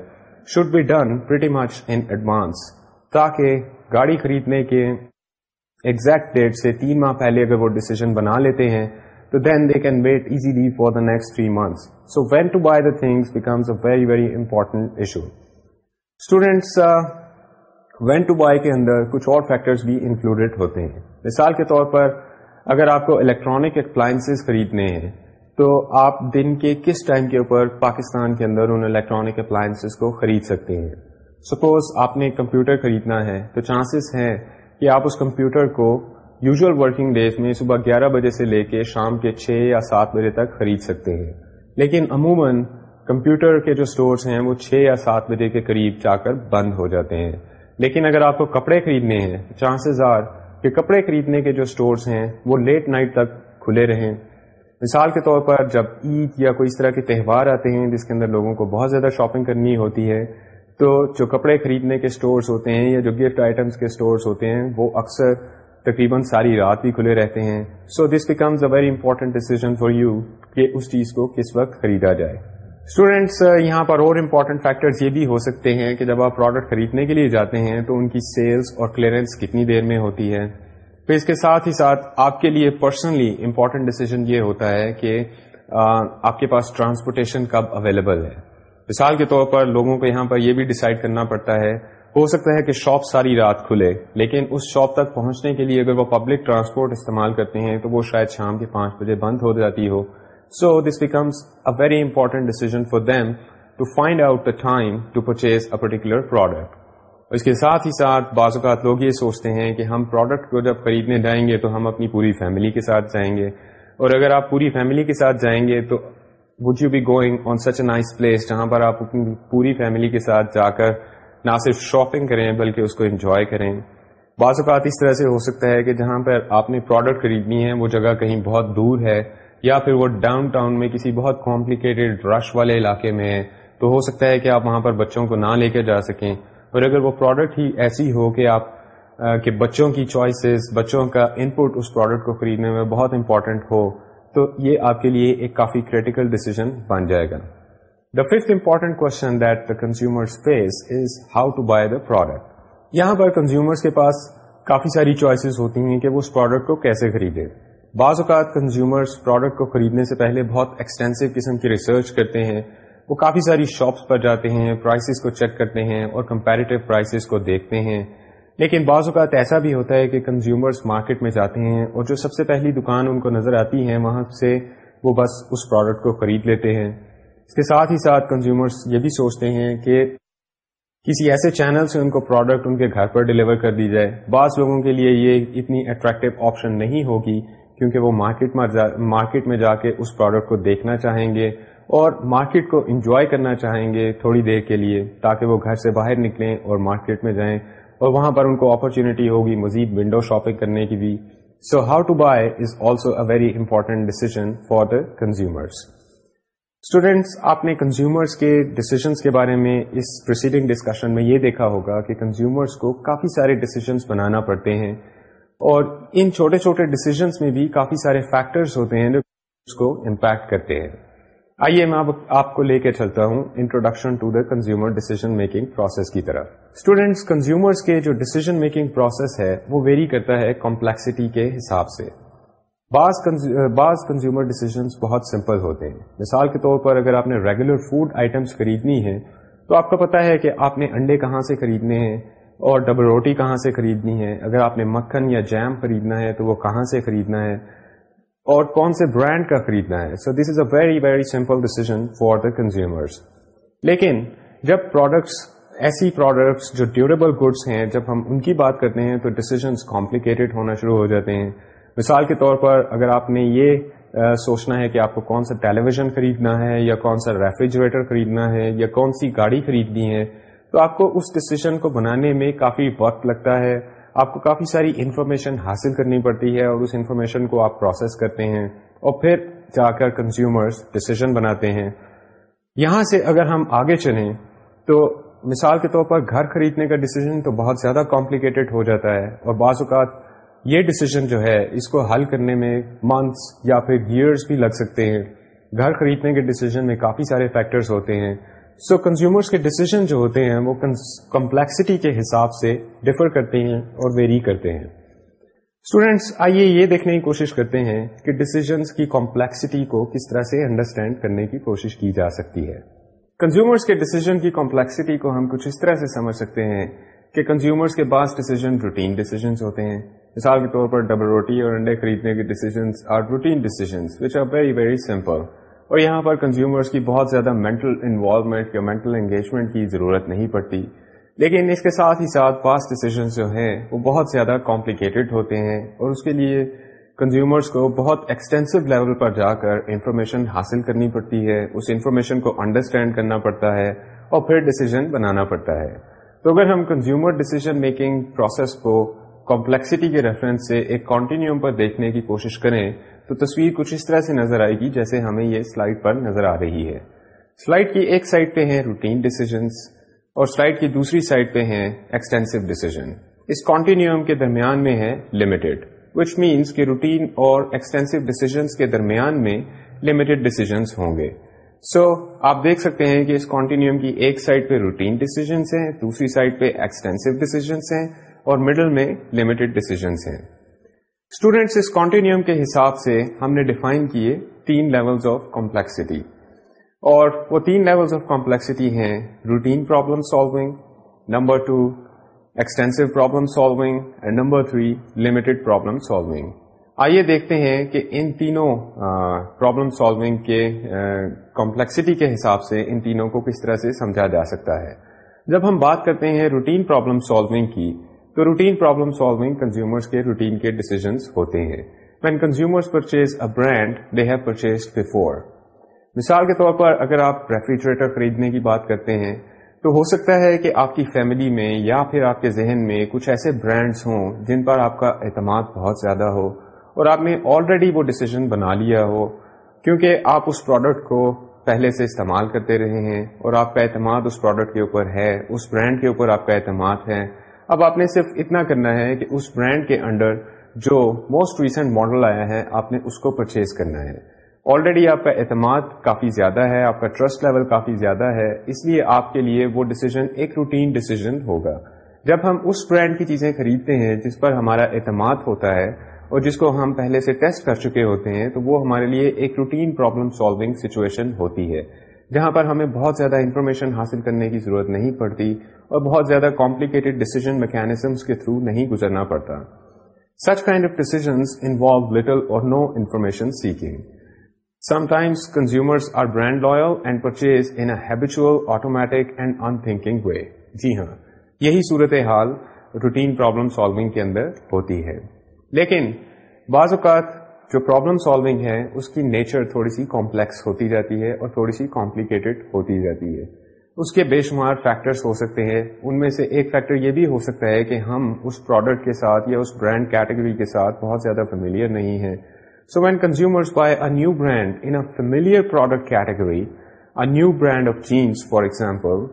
Should be done pretty much in advance تاکہ گاڑی خریدنے کے ایگزیکٹ ڈیٹ سے تین ماہ پہلے اگر وہ ڈیسیزن بنا لیتے ہیں، تو then they can wait easily for the next three months so when to buy the things becomes a very very important issue students when to buy کے اندر کچھ اور فیکٹرز بھی انکلوڈیڈ ہوتے ہیں۔ مثال کے طور پر اگر آپ کو الیکٹرانک اپلائنسز خریدنے ہیں، تو آپ دن کے کس ٹائم کے اوپر پاکستان کے اندر ان الیکٹرانک اپلائنسز کو خرید سکتے ہیں۔ سپوز آپ نے کمپیوٹر خریدنا ہے، تو چانسز ہیں کہ آپ اس کمپیوٹر کو یوزل ورکنگ ڈیز میں صبح گیارہ بجے سے لے کے شام کے چھ یا سات بجے تک خرید سکتے ہیں۔ لیکن عموماً کمپیوٹر کے جو سٹورز ہیں وہ چھ یا سات بجے کے قریب جا کر بند ہو جاتے ہیں۔ لیکن اگر آپ کو کپڑے خریدنے ہیں چانسز آر کہ کپڑے خریدنے کے جو سٹورز ہیں وہ لیٹ نائٹ تک کھلے رہیں۔ مثال کے طور پر جب عید یا کوئی اس طرح کے تہوار آتے ہیں جس کے اندر لوگوں کو بہت زیادہ شاپنگ کرنی ہوتی ہے، تو جو کپڑے خریدنے کے سٹورز ہوتے ہیں یا جو گفٹ آئٹمس کے سٹورز ہوتے ہیں، وہ اکثر تقریباً ساری رات بھی کھلے رہتے ہیں۔ So this becomes a very important decision for you کہ اس چیز کو کس وقت خریدا جائے۔ اسٹوڈینٹس uh, یہاں پر اور امپورٹنٹ فیکٹرز یہ بھی ہو سکتے ہیں کہ جب آپ پروڈکٹ خریدنے کے لیے جاتے ہیں تو ان کی سیلز اور کلیئرنس کتنی دیر میں ہوتی ہے۔ پھر اس کے ساتھ ہی ساتھ آپ کے لیے پرسنلی امپورٹنٹ ڈیسیزن یہ ہوتا ہے کہ آپ کے پاس ٹرانسپورٹیشن کب اویلیبل ہے۔ مثال کے طور پر لوگوں کو یہاں پر یہ بھی ڈیسائڈ کرنا پڑتا ہے۔ ہو سکتا ہے کہ شاپ ساری رات کھلے، لیکن اس شاپ تک پہنچنے کے لیے اگر وہ پبلک ٹرانسپورٹ استعمال کرتے ہیں تو وہ شاید شام کے پانچ بجے بند ہو جاتی ہو۔ So this becomes a very important decision for them to find out the time to purchase a particular product. اس کے ساتھ ہی ساتھ بعض اوقات لوگ یہ سوچتے ہیں کہ ہم پروڈکٹ کو جب خریدنے جائیں گے تو ہم اپنی پوری فیملی کے ساتھ جائیں گے اور اگر آپ پوری فیملی کے ساتھ جائیں گے تو would you be going on such a nice place جہاں پر آپ اپنی پوری فیملی کے ساتھ جا کر نہ صرف شاپنگ کریں بلکہ اس کو انجوائے کریں بعض اوقات اس طرح سے ہو سکتا ہے کہ جہاں پر آپ نے پروڈکٹ خریدنی ہے وہ جگہ کہیں بہت دور ہے یا پھر وہ ڈاؤن ٹاؤن میں کسی بہت کمپلیکیٹڈ رش والے علاقے میں ہے تو ہو سکتا ہے کہ آپ وہاں پر بچوں کو نہ لے کے جا سکیں۔ اور اگر وہ پروڈکٹ ہی ایسی ہو کہ آپ کہ بچوں کی چوائسیز بچوں کا ان پٹ اس پروڈکٹ کو خریدنے میں بہت امپورٹنٹ ہو، تو یہ آپ کے لیے ایک کافی کریٹیکل ڈیسیزن بن جائے گا۔ The fifth important question that the consumer face is how to buy the product یہاں پر کنزیومرس کے پاس کافی ساری چوائسیز ہوتی ہیں کہ وہ اس پروڈکٹ کو کیسے خریدے۔ بعض اوقات کنزیومرس پروڈکٹ کو خریدنے سے پہلے بہت ایکسٹینسو قسم کی ریسرچ کرتے ہیں۔ وہ کافی ساری شاپس پر جاتے ہیں پرائسز کو چیک کرتے ہیں اور کمپیریٹیو پرائسز کو دیکھتے ہیں۔ لیکن بعض اوقات ایسا بھی ہوتا ہے کہ کنزیومرز مارکیٹ میں جاتے ہیں اور جو سب سے پہلی دکان ان کو نظر آتی ہے، وہاں سے وہ بس اس پروڈکٹ کو خرید لیتے ہیں۔ اس کے ساتھ ہی ساتھ کنزیومرز یہ بھی سوچتے ہیں کہ کسی ایسے چینل سے ان کو پروڈکٹ ان کے گھر پر ڈلیور کر دی جائے۔ بعض لوگوں کے لیے یہ اتنی اٹریکٹیو آپشن نہیں ہوگی کیونکہ وہ مارکیٹ میں مارکیٹ میں جا کے اس پروڈکٹ کو دیکھنا چاہیں گے اور مارکیٹ کو انجوائے کرنا چاہیں گے تھوڑی دیر کے لیے تاکہ وہ گھر سے باہر نکلیں اور مارکیٹ میں جائیں اور وہاں پر ان کو اپرچونیٹی ہوگی مزید ونڈو شاپنگ کرنے کی بھی. So how to buy is also a very important decision for the consumers students آپ نے کنزیومرس کے ڈسیزنس کے بارے میں اس پروسیڈنگ ڈسکشن میں یہ دیکھا ہوگا کہ کنزیومرس کو کافی سارے ڈسیزنس بنانا پڑتے ہیں اور ان چھوٹے چھوٹے ڈسیزنس میں بھی کافی سارے فیکٹرز ہوتے ہیں جو اس کو امپیکٹ کرتے ہیں۔ آئیے میں آپ کو لے کے چلتا ہوں introduction to the consumer decision making process کی طرف۔ اسٹوڈینٹس کنزیومرس کے جو ڈیسیزن میکنگ پروسیس ہے وہ ویری کرتا ہے کمپلیکسٹی کے حساب سے۔ بعض بعض کنزیومر ڈیسیزنس بہت سمپل ہوتے ہیں۔ مثال کے طور پر اگر آپ نے ریگولر فوڈ آئٹمس خریدنی ہے تو آپ کو پتا ہے کہ آپ نے انڈے کہاں سے خریدنے ہیں۔ اور ڈبل روٹی کہاں سے خریدنی ہے؟ اگر آپ نے مکھن یا جیم خریدنا ہے تو وہ کہاں سے خریدنا ہے؟ اور کون سے برانڈ کا خریدنا ہے؟ So this is a very very simple decision for the consumers لیکن جب پروڈکٹس ایسی پروڈکٹس جو ڈیوریبل گڈس ہیں، جب ہم ان کی بات کرتے ہیں تو ڈیسیزنس کمپلیکیٹڈ ہونا شروع ہو جاتے ہیں۔ مثال کے طور پر اگر آپ نے یہ سوچنا ہے کہ آپ کو کون سا ٹیلی ویژن خریدنا ہے یا کون سا ریفریجریٹر خریدنا ہے یا کون سی گاڑی خریدنی ہے تو آپ کو اس ڈسیزن کو بنانے میں کافی وقت لگتا ہے۔ آپ کو کافی ساری انفارمیشن حاصل کرنی پڑتی ہے اور اس انفارمیشن کو آپ پروسیس کرتے ہیں اور پھر جا کر کنزیومرز ڈسیزن بناتے ہیں۔ یہاں سے اگر ہم آگے چلیں تو مثال کے طور پر گھر خریدنے کا ڈسیزن تو بہت زیادہ کمپلیکیٹڈ ہو جاتا ہے اور بعض اوقات یہ ڈسیزن جو ہے اس کو حل کرنے میں منتھس یا پھر ایئرس بھی لگ سکتے ہیں۔ گھر خریدنے کے ڈسیزن میں کافی سارے فیکٹرز ہوتے ہیں۔ سو کنزیومرس کے ڈسیزن جو ہوتے ہیں وہ کمپلیکسٹی کے حساب سے ڈفر کرتے ہیں اور ویری کرتے ہیں۔ اسٹوڈینٹس آئیے یہ دیکھنے کی کوشش کرتے ہیں کہ ڈسیزنس کی کمپلیکسٹی کو کس طرح سے انڈرسٹینڈ کرنے کی کوشش کی جا سکتی ہے۔ کنزیومرس کے ڈسیزن کی کمپلیکسٹی کو ہم کچھ اس طرح سے سمجھ سکتے ہیں کہ کنزیومرس کے بعض ڈیسیزن روٹین ڈیسیزنس ہوتے ہیں۔ مثال کے طور پر ڈبل روٹی اور انڈے خریدنے کے decisions are routine decisions which are very very simple اور یہاں پر کنزیومرس کی بہت زیادہ مینٹل انوالومنٹ یا مینٹل انگیجمنٹ کی ضرورت نہیں پڑتی۔ لیکن اس کے ساتھ ہی ساتھ پاس ڈیسیزنس جو ہیں، وہ بہت زیادہ کمپلیکیٹڈ ہوتے ہیں اور اس کے لیے کنزیومرس کو بہت ایکسٹینسو لیول پر جا کر انفارمیشن حاصل کرنی پڑتی ہے، اس انفارمیشن کو انڈرسٹینڈ کرنا پڑتا ہے اور پھر ڈیسیزن بنانا پڑتا ہے۔ تو اگر ہم کنزیومر ڈیسیزن میکنگ پروسیس کو کمپلیکسٹی کے ریفرنس سے ایک کانٹینیوم پر دیکھنے کی کوشش کریں تو تصویر کچھ اس طرح سے نظر آئے گی جیسے ہمیں یہ سلائڈ پر نظر آ رہی ہے۔ سلائڈ کی ایک سائڈ پہ ہیں روٹین ڈیسیزنس اور سلائڈ کی دوسری سائڈ پہ ہیں ایکسٹینسو ڈیسیزن اس کانٹینیوم کے درمیان میں ہے لمیٹڈ وچ مینس کہ روٹین اور ایکسٹینسو ڈیسیزنس کے درمیان میں لمیٹڈ ڈیسیزنس ہوں گے۔ سو so, آپ دیکھ سکتے ہیں کہ اس کانٹینیوم کی ایک سائڈ پہ روٹین ڈیسیزنس ہیں دوسری سائڈ پہ ایکسٹینسو ڈیسیزنس ہیں اور مڈل میں لمیٹڈ ڈیسیزنس ہیں۔ اسٹوڈینٹس اس کانٹینیوم کے حساب سے ہم نے ڈیفائن کیے تین لیولز آف کمپلیکسٹی اور وہ تین لیولز آف کمپلیکسٹی ہیں routine problem solving number two extensive problem solving and number three limited problem solving آئیے دیکھتے ہیں کہ ان تینوں پرابلم سالونگ کے کمپلیکسٹی کے حساب سے ان تینوں کو کس طرح سے سمجھا جا سکتا ہے۔ جب ہم بات کرتے ہیں روٹین پرابلم سالونگ کی تو روٹین پرابلم سالونگ کنزیومرز کے روٹین کے ڈیسیزنس ہوتے ہیں۔ When consumers purchase a brand they have purchase before مثال کے طور پر اگر آپ ریفریجریٹر خریدنے کی بات کرتے ہیں، تو ہو سکتا ہے کہ آپ کی فیملی میں یا پھر آپ کے ذہن میں کچھ ایسے برانڈس ہوں جن پر آپ کا اعتماد بہت زیادہ ہو اور آپ نے آلریڈی وہ ڈسیزن بنا لیا ہو، کیونکہ آپ اس پروڈکٹ کو پہلے سے استعمال کرتے رہے ہیں اور آپ کا اعتماد اس پروڈکٹ کے اوپر ہے، اس برانڈ کے اوپر آپ کا اعتماد ہے۔ اب آپ نے صرف اتنا کرنا ہے کہ اس برانڈ کے انڈر جو موسٹ ریسنٹ ماڈل آیا ہے، آپ نے اس کو پرچیز کرنا ہے۔ آلریڈی آپ کا اعتماد کافی زیادہ ہے، آپ کا ٹرسٹ لیول کافی زیادہ ہے، اس لیے آپ کے لیے وہ ڈسیزن ایک روٹین ڈسیزن ہوگا۔ جب ہم اس برانڈ کی چیزیں خریدتے ہیں جس پر ہمارا اعتماد ہوتا ہے اور جس کو ہم پہلے سے ٹیسٹ کر چکے ہوتے ہیں، تو وہ ہمارے لیے ایک روٹین پرابلم سالونگ سچویشن ہوتی ہے۔ جہاں پر ہمیں بہت زیادہ انفارمیشن حاصل کرنے کی ضرورت نہیں پڑتی اور بہت زیادہ کمپلیکیٹڈ ڈیسیزن میکینزمس کے تھرو نہیں گزرنا پڑتا۔ Such kind of decisions involve little or no information seeking sometimes consumers are brand loyal and purchase in habitual automatic and unthinking way جی ہاں یہی صورت حال روٹین پرابلم سالونگ کے اندر ہوتی ہے۔ لیکن بعض اوقات جو پرابلم سالونگ ہے، اس کی نیچر تھوڑی سی کمپلیکس ہوتی جاتی ہے اور تھوڑی سی کمپلیکیٹڈ ہوتی جاتی ہے۔ اس کے بے شمار فیکٹرس ہو سکتے ہیں۔ ان میں سے ایک فیکٹر یہ بھی ہو سکتا ہے کہ ہم اس پروڈکٹ کے ساتھ یا اس برانڈ کیٹیگری کے ساتھ بہت زیادہ فیملیئر نہیں ہیں۔ So when consumers buy a new brand in a familiar product category a new brand of jeans for example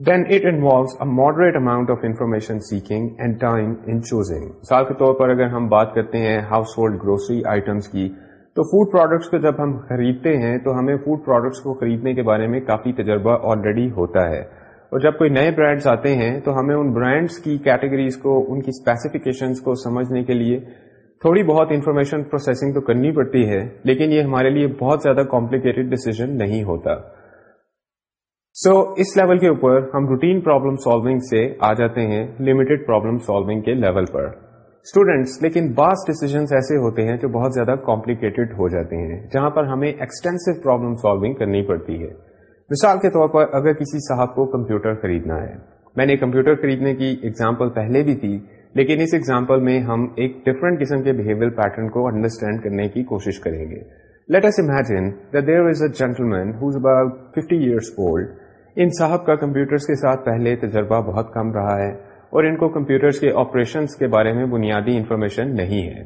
then it involves a moderate amount of information seeking and time in choosing مثال کے طور پر اگر ہم بات کرتے ہیں house hold grocery items کی، تو فوڈ پروڈکٹس کو جب ہم خریدتے ہیں، تو ہمیں فوڈ پروڈکٹس کو خریدنے کے بارے میں کافی تجربہ آلریڈی ہوتا ہے۔ اور جب کوئی نئے برانڈس آتے ہیں، تو ہمیں ان برانڈس کی کیٹیگریز کو، ان کی اسپیسیفکیشنس کو سمجھنے کے لیے تھوڑی بہت انفارمیشن پروسیسنگ تو کرنی پڑتی ہے، لیکن یہ ہمارے لیے بہت زیادہ کمپلیکیٹڈ ڈیسیزن نہیں ہوتا۔ سو so, اس لیول کے اوپر ہم روٹین پرابلم سالونگ سے آ جاتے ہیں لمیٹڈ پرابلم سالونگ کے لیول پر۔ اسٹوڈینٹس لیکن بعض ڈیسیزنس ایسے ہوتے ہیں جو بہت زیادہ کمپلیکیٹڈ ہو جاتے ہیں جہاں پر ہمیں ایکسٹینسو پرابلم سالونگ کرنی پڑتی ہے۔ مثال کے طور پر اگر کسی صاحب کو کمپیوٹر خریدنا ہے۔ میں نے کمپیوٹر خریدنے کی ایگزامپل پہلے بھی تھی لیکن اس ایگزامپل میں ہم ایک ڈفرنٹ قسم کے بہیویئر پیٹرن کو انڈرسٹینڈ کرنے کی کوشش کریں گے۔ Let's imagine there is a gentleman who's about fifty years old ان صاحب کا کمپیوٹرز کے ساتھ پہلے تجربہ بہت کم رہا ہے اور ان کو کمپیوٹرز کے آپریشنس کے بارے میں بنیادی انفارمیشن نہیں ہے۔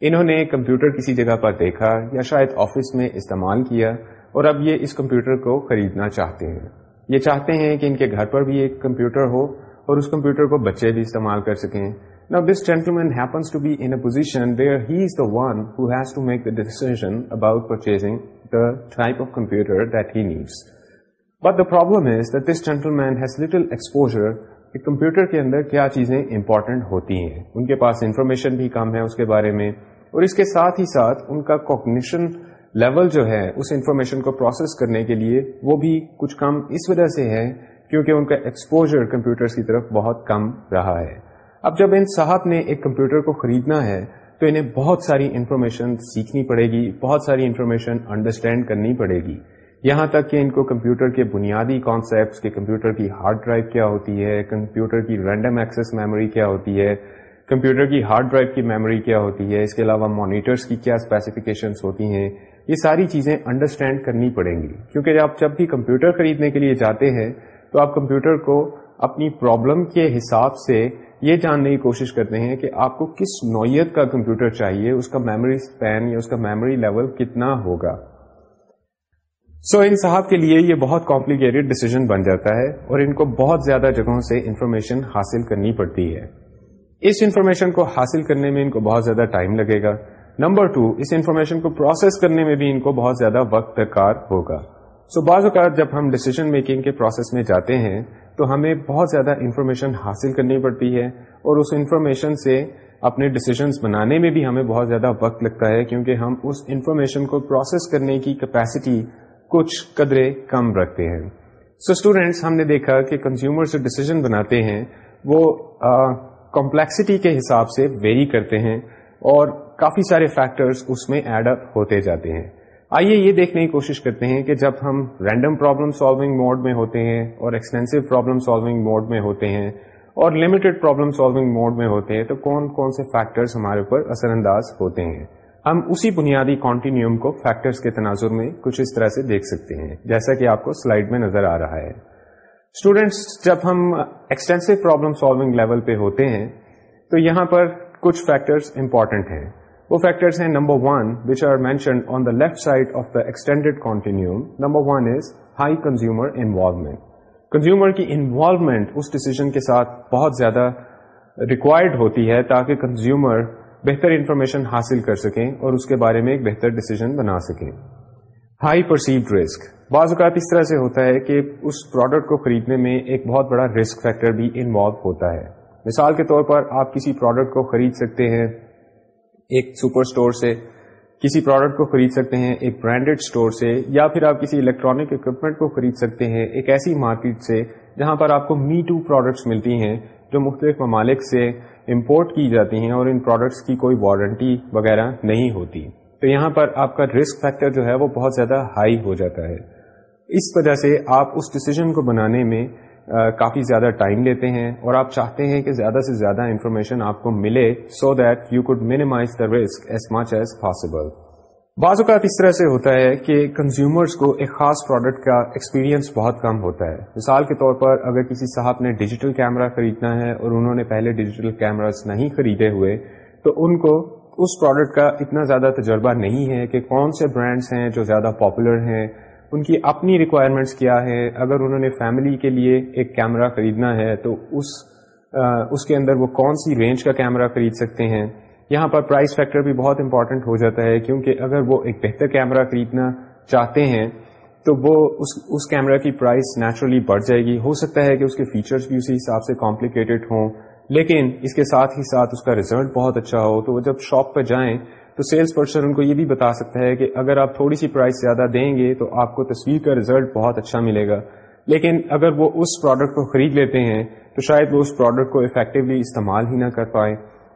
انہوں نے کمپیوٹر کسی جگہ پر دیکھا یا شاید آفس میں استعمال کیا اور اب یہ اس کمپیوٹر کو خریدنا چاہتے ہیں۔ یہ چاہتے ہیں کہ ان کے گھر پر بھی ایک کمپیوٹر ہو اور اس کمپیوٹر کو بچے بھی استعمال کر سکیں۔ Now this gentleman happens to be in a position where he is the one who has to make the decision about purchasing the type of computer that he needs. But the problem is that this gentleman has little exposure کہ computer کے اندر کیا چیزیں important ہوتی ہیں۔ ان کے پاس information بھی کم ہے اس کے بارے میں۔ اور اس کے ساتھ ہی ساتھ ان کا کوگنیشن لیول جو ہے اس انفارمیشن کو پروسیس کرنے کے لیے وہ بھی کچھ کم اس وجہ سے ہے کیونکہ ان کا ایکسپوجر کمپیوٹر کی طرف بہت کم رہا ہے۔ اب جب ان صاحب نے ایک کمپیوٹر کو خریدنا ہے تو انہیں بہت ساری انفارمیشن سیکھنی پڑے گی، بہت ساری انفارمیشن انڈرسٹینڈ کرنی پڑے گی۔ یہاں تک کہ ان کو کمپیوٹر کے بنیادی کانسیپٹس کہ کمپیوٹر کی ہارڈ ڈرائیو کیا ہوتی ہے، کمپیوٹر کی رینڈم ایکسس میموری کیا ہوتی ہے، کمپیوٹر کی ہارڈ ڈرائیو کی میموری کیا ہوتی ہے، اس کے علاوہ مانیٹرس کی کیا اسپیسیفکیشنس ہوتی ہیں، یہ ساری چیزیں انڈرسٹینڈ کرنی پڑیں گی۔ کیونکہ آپ جب بھی کمپیوٹر خریدنے کے لیے جاتے ہیں، تو آپ کمپیوٹر کو اپنی پرابلم کے حساب سے یہ جاننے کی کوشش کرتے ہیں کہ آپ کو کس نوعیت کا کمپیوٹر چاہیے، اس کا میموری اسپین یا اس کا میموری لیول کتنا ہوگا۔ سو so, ان صاحب کے لیے یہ بہت کمپلیکیٹڈ ڈیسیزن بن جاتا ہے اور ان کو بہت زیادہ جگہوں سے انفارمیشن حاصل کرنی پڑتی ہے۔ اس انفارمیشن کو حاصل کرنے میں ان کو بہت زیادہ ٹائم لگے گا۔ نمبر ٹو اس انفارمیشن کو پروسیس کرنے میں بھی ان کو بہت زیادہ وقت درکار ہوگا۔ سو so, بعض اوقات جب ہم ڈیسیزن میکنگ کے پروسیس میں جاتے ہیں تو ہمیں بہت زیادہ انفارمیشن حاصل کرنی پڑتی ہے اور اس انفارمیشن سے اپنے ڈیسیزنس بنانے میں بھی ہمیں بہت زیادہ وقت لگتا ہے کیونکہ ہم اس انفارمیشن کو پروسیس کرنے کی کیپیسٹی کچھ قدرے کم رکھتے ہیں۔ سو so اسٹوڈینٹس ہم نے دیکھا کہ کنزیومر جو ڈسیزن بناتے ہیں، وہ کمپلیکسٹی کے حساب سے ویری کرتے ہیں اور کافی سارے فیکٹرز اس میں ایڈ اپ ہوتے جاتے ہیں۔ آئیے یہ دیکھنے کی کوشش کرتے ہیں کہ جب ہم رینڈم پرابلم سالونگ موڈ میں ہوتے ہیں اور ایکسٹینسو پرابلم سالونگ موڈ میں ہوتے ہیں اور لمیٹڈ پرابلم سالونگ موڈ میں ہوتے ہیں، تو کون کون سے فیکٹرز ہمارے اوپر اثر انداز ہوتے ہیں؟ ہم اسی بنیادی کانٹینیوم کو فیکٹرز کے تناظر میں کچھ اس طرح سے دیکھ سکتے ہیں، جیسا کہ آپ کو سلائڈ میں نظر آ رہا ہے۔ اسٹوڈینٹس جب ہم ایکسٹینسو پرابلم سالونگ لیول پہ ہوتے ہیں، تو یہاں پر کچھ فیکٹرز امپورٹنٹ ہیں۔ وہ فیکٹرز ہیں number one which are mention on the left side of the extended continuum number one is high consumer involvement consumer کی انوالومنٹ اس ڈیسیزن کے ساتھ بہت زیادہ ریکوائرڈ ہوتی ہے تاکہ کنزیومر بہتر انفارمیشن حاصل کر سکیں اور اس کے بارے میں ایک بہتر ڈیسیزن بنا سکیں۔ ہائی پرسیوڈ رسک بعض اوقات اس طرح سے ہوتا ہے کہ اس پروڈکٹ کو خریدنے میں ایک بہت بڑا رسک فیکٹر بھی انوالو ہوتا ہے۔ مثال کے طور پر آپ کسی پروڈکٹ کو خرید سکتے ہیں ایک سپر اسٹور سے، کسی پروڈکٹ کو خرید سکتے ہیں ایک برانڈیڈ اسٹور سے، یا پھر آپ کسی الیکٹرانک اکوپمنٹ کو خرید سکتے ہیں ایک ایسی مارکیٹ سے جہاں پر آپ کو می ٹو پروڈکٹس ملتی ہیں جو مختلف ممالک سے امپورٹ کی جاتی ہیں اور ان پروڈکٹس کی کوئی وارنٹی وغیرہ نہیں ہوتی۔ تو یہاں پر آپ کا رسک فیکٹر جو ہے وہ بہت زیادہ ہائی ہو جاتا ہے۔ اس وجہ سے آپ اس ڈسیزن کو بنانے میں کافی زیادہ ٹائم لیتے ہیں اور آپ چاہتے ہیں کہ زیادہ سے زیادہ انفارمیشن آپ کو ملے so that you could minimize the risk as much as possible بعض اوقات اس طرح سے ہوتا ہے کہ کنزیومرز کو ایک خاص پروڈکٹ کا ایکسپیرینس بہت کم ہوتا ہے۔ مثال کے طور پر اگر کسی صاحب نے ڈیجیٹل کیمرہ خریدنا ہے اور انہوں نے پہلے ڈیجیٹل کیمراز نہیں خریدے ہوئے، تو ان کو اس پروڈکٹ کا اتنا زیادہ تجربہ نہیں ہے کہ کون سے برانڈس ہیں جو زیادہ پاپولر ہیں، ان کی اپنی ریکوائرمنٹس کیا ہے اگر انہوں نے فیملی کے لیے ایک کیمرہ خریدنا ہے، تو اس اس کے اندر وہ کون سی رینج کا کیمرہ خرید سکتے ہیں۔ یہاں پر پرائز فیکٹر بھی بہت امپورٹنٹ ہو جاتا ہے، کیونکہ اگر وہ ایک بہتر کیمرہ خریدنا چاہتے ہیں، تو وہ اس اس کیمرہ کی پرائز نیچرلی بڑھ جائے گی۔ ہو سکتا ہے کہ اس کے فیچرز بھی اسی حساب سے کمپلیکیٹڈ ہوں، لیکن اس کے ساتھ ہی ساتھ اس کا ریزلٹ بہت اچھا ہو۔ تو وہ جب شاپ پہ جائیں، تو سیلس پرسن ان کو یہ بھی بتا سکتا ہے کہ اگر آپ تھوڑی سی پرائز زیادہ دیں گے، تو آپ کو تصویر کا ریزلٹ بہت اچھا ملے گا۔ لیکن اگر وہ اس پروڈکٹ کو خرید لیتے ہیں، تو شاید وہ اس پروڈکٹ کو افیکٹولی استعمال ہی نہ کر پائے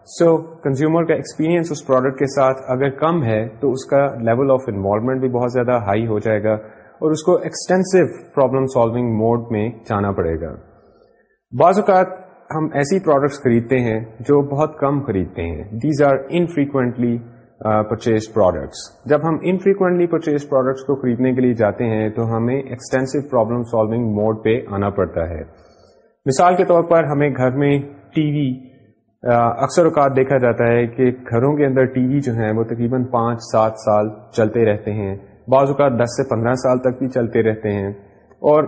سو کنزیومر کا ایکسپیرینس اس پروڈکٹ کے ساتھ اگر کم ہے تو اس کا لیول آف انوالومنٹ بھی بہت زیادہ ہائی ہو جائے گا اور اس کو ایکسٹینسو پرابلم سالونگ موڈ میں جانا پڑے گا بعض اوقات ہم ایسی پروڈکٹس خریدتے ہیں جو بہت کم خریدتے ہیں these are infrequently purchase products جب ہم انفریکوینٹلی پرچیز پروڈکٹس کو خریدنے کے لیے جاتے ہیں تو ہمیں ایکسٹینسو پرابلم سالونگ موڈ پہ آنا پڑتا ہے مثال کے طور پر ہمیں گھر میں ٹی وی اکثر اوقات دیکھا جاتا ہے کہ گھروں کے اندر ٹی وی جو ہیں وہ تقریباً پانچ سات سال چلتے رہتے ہیں۔ بعض اوقات دس سے پندرہ سال تک بھی چلتے رہتے ہیں۔ اور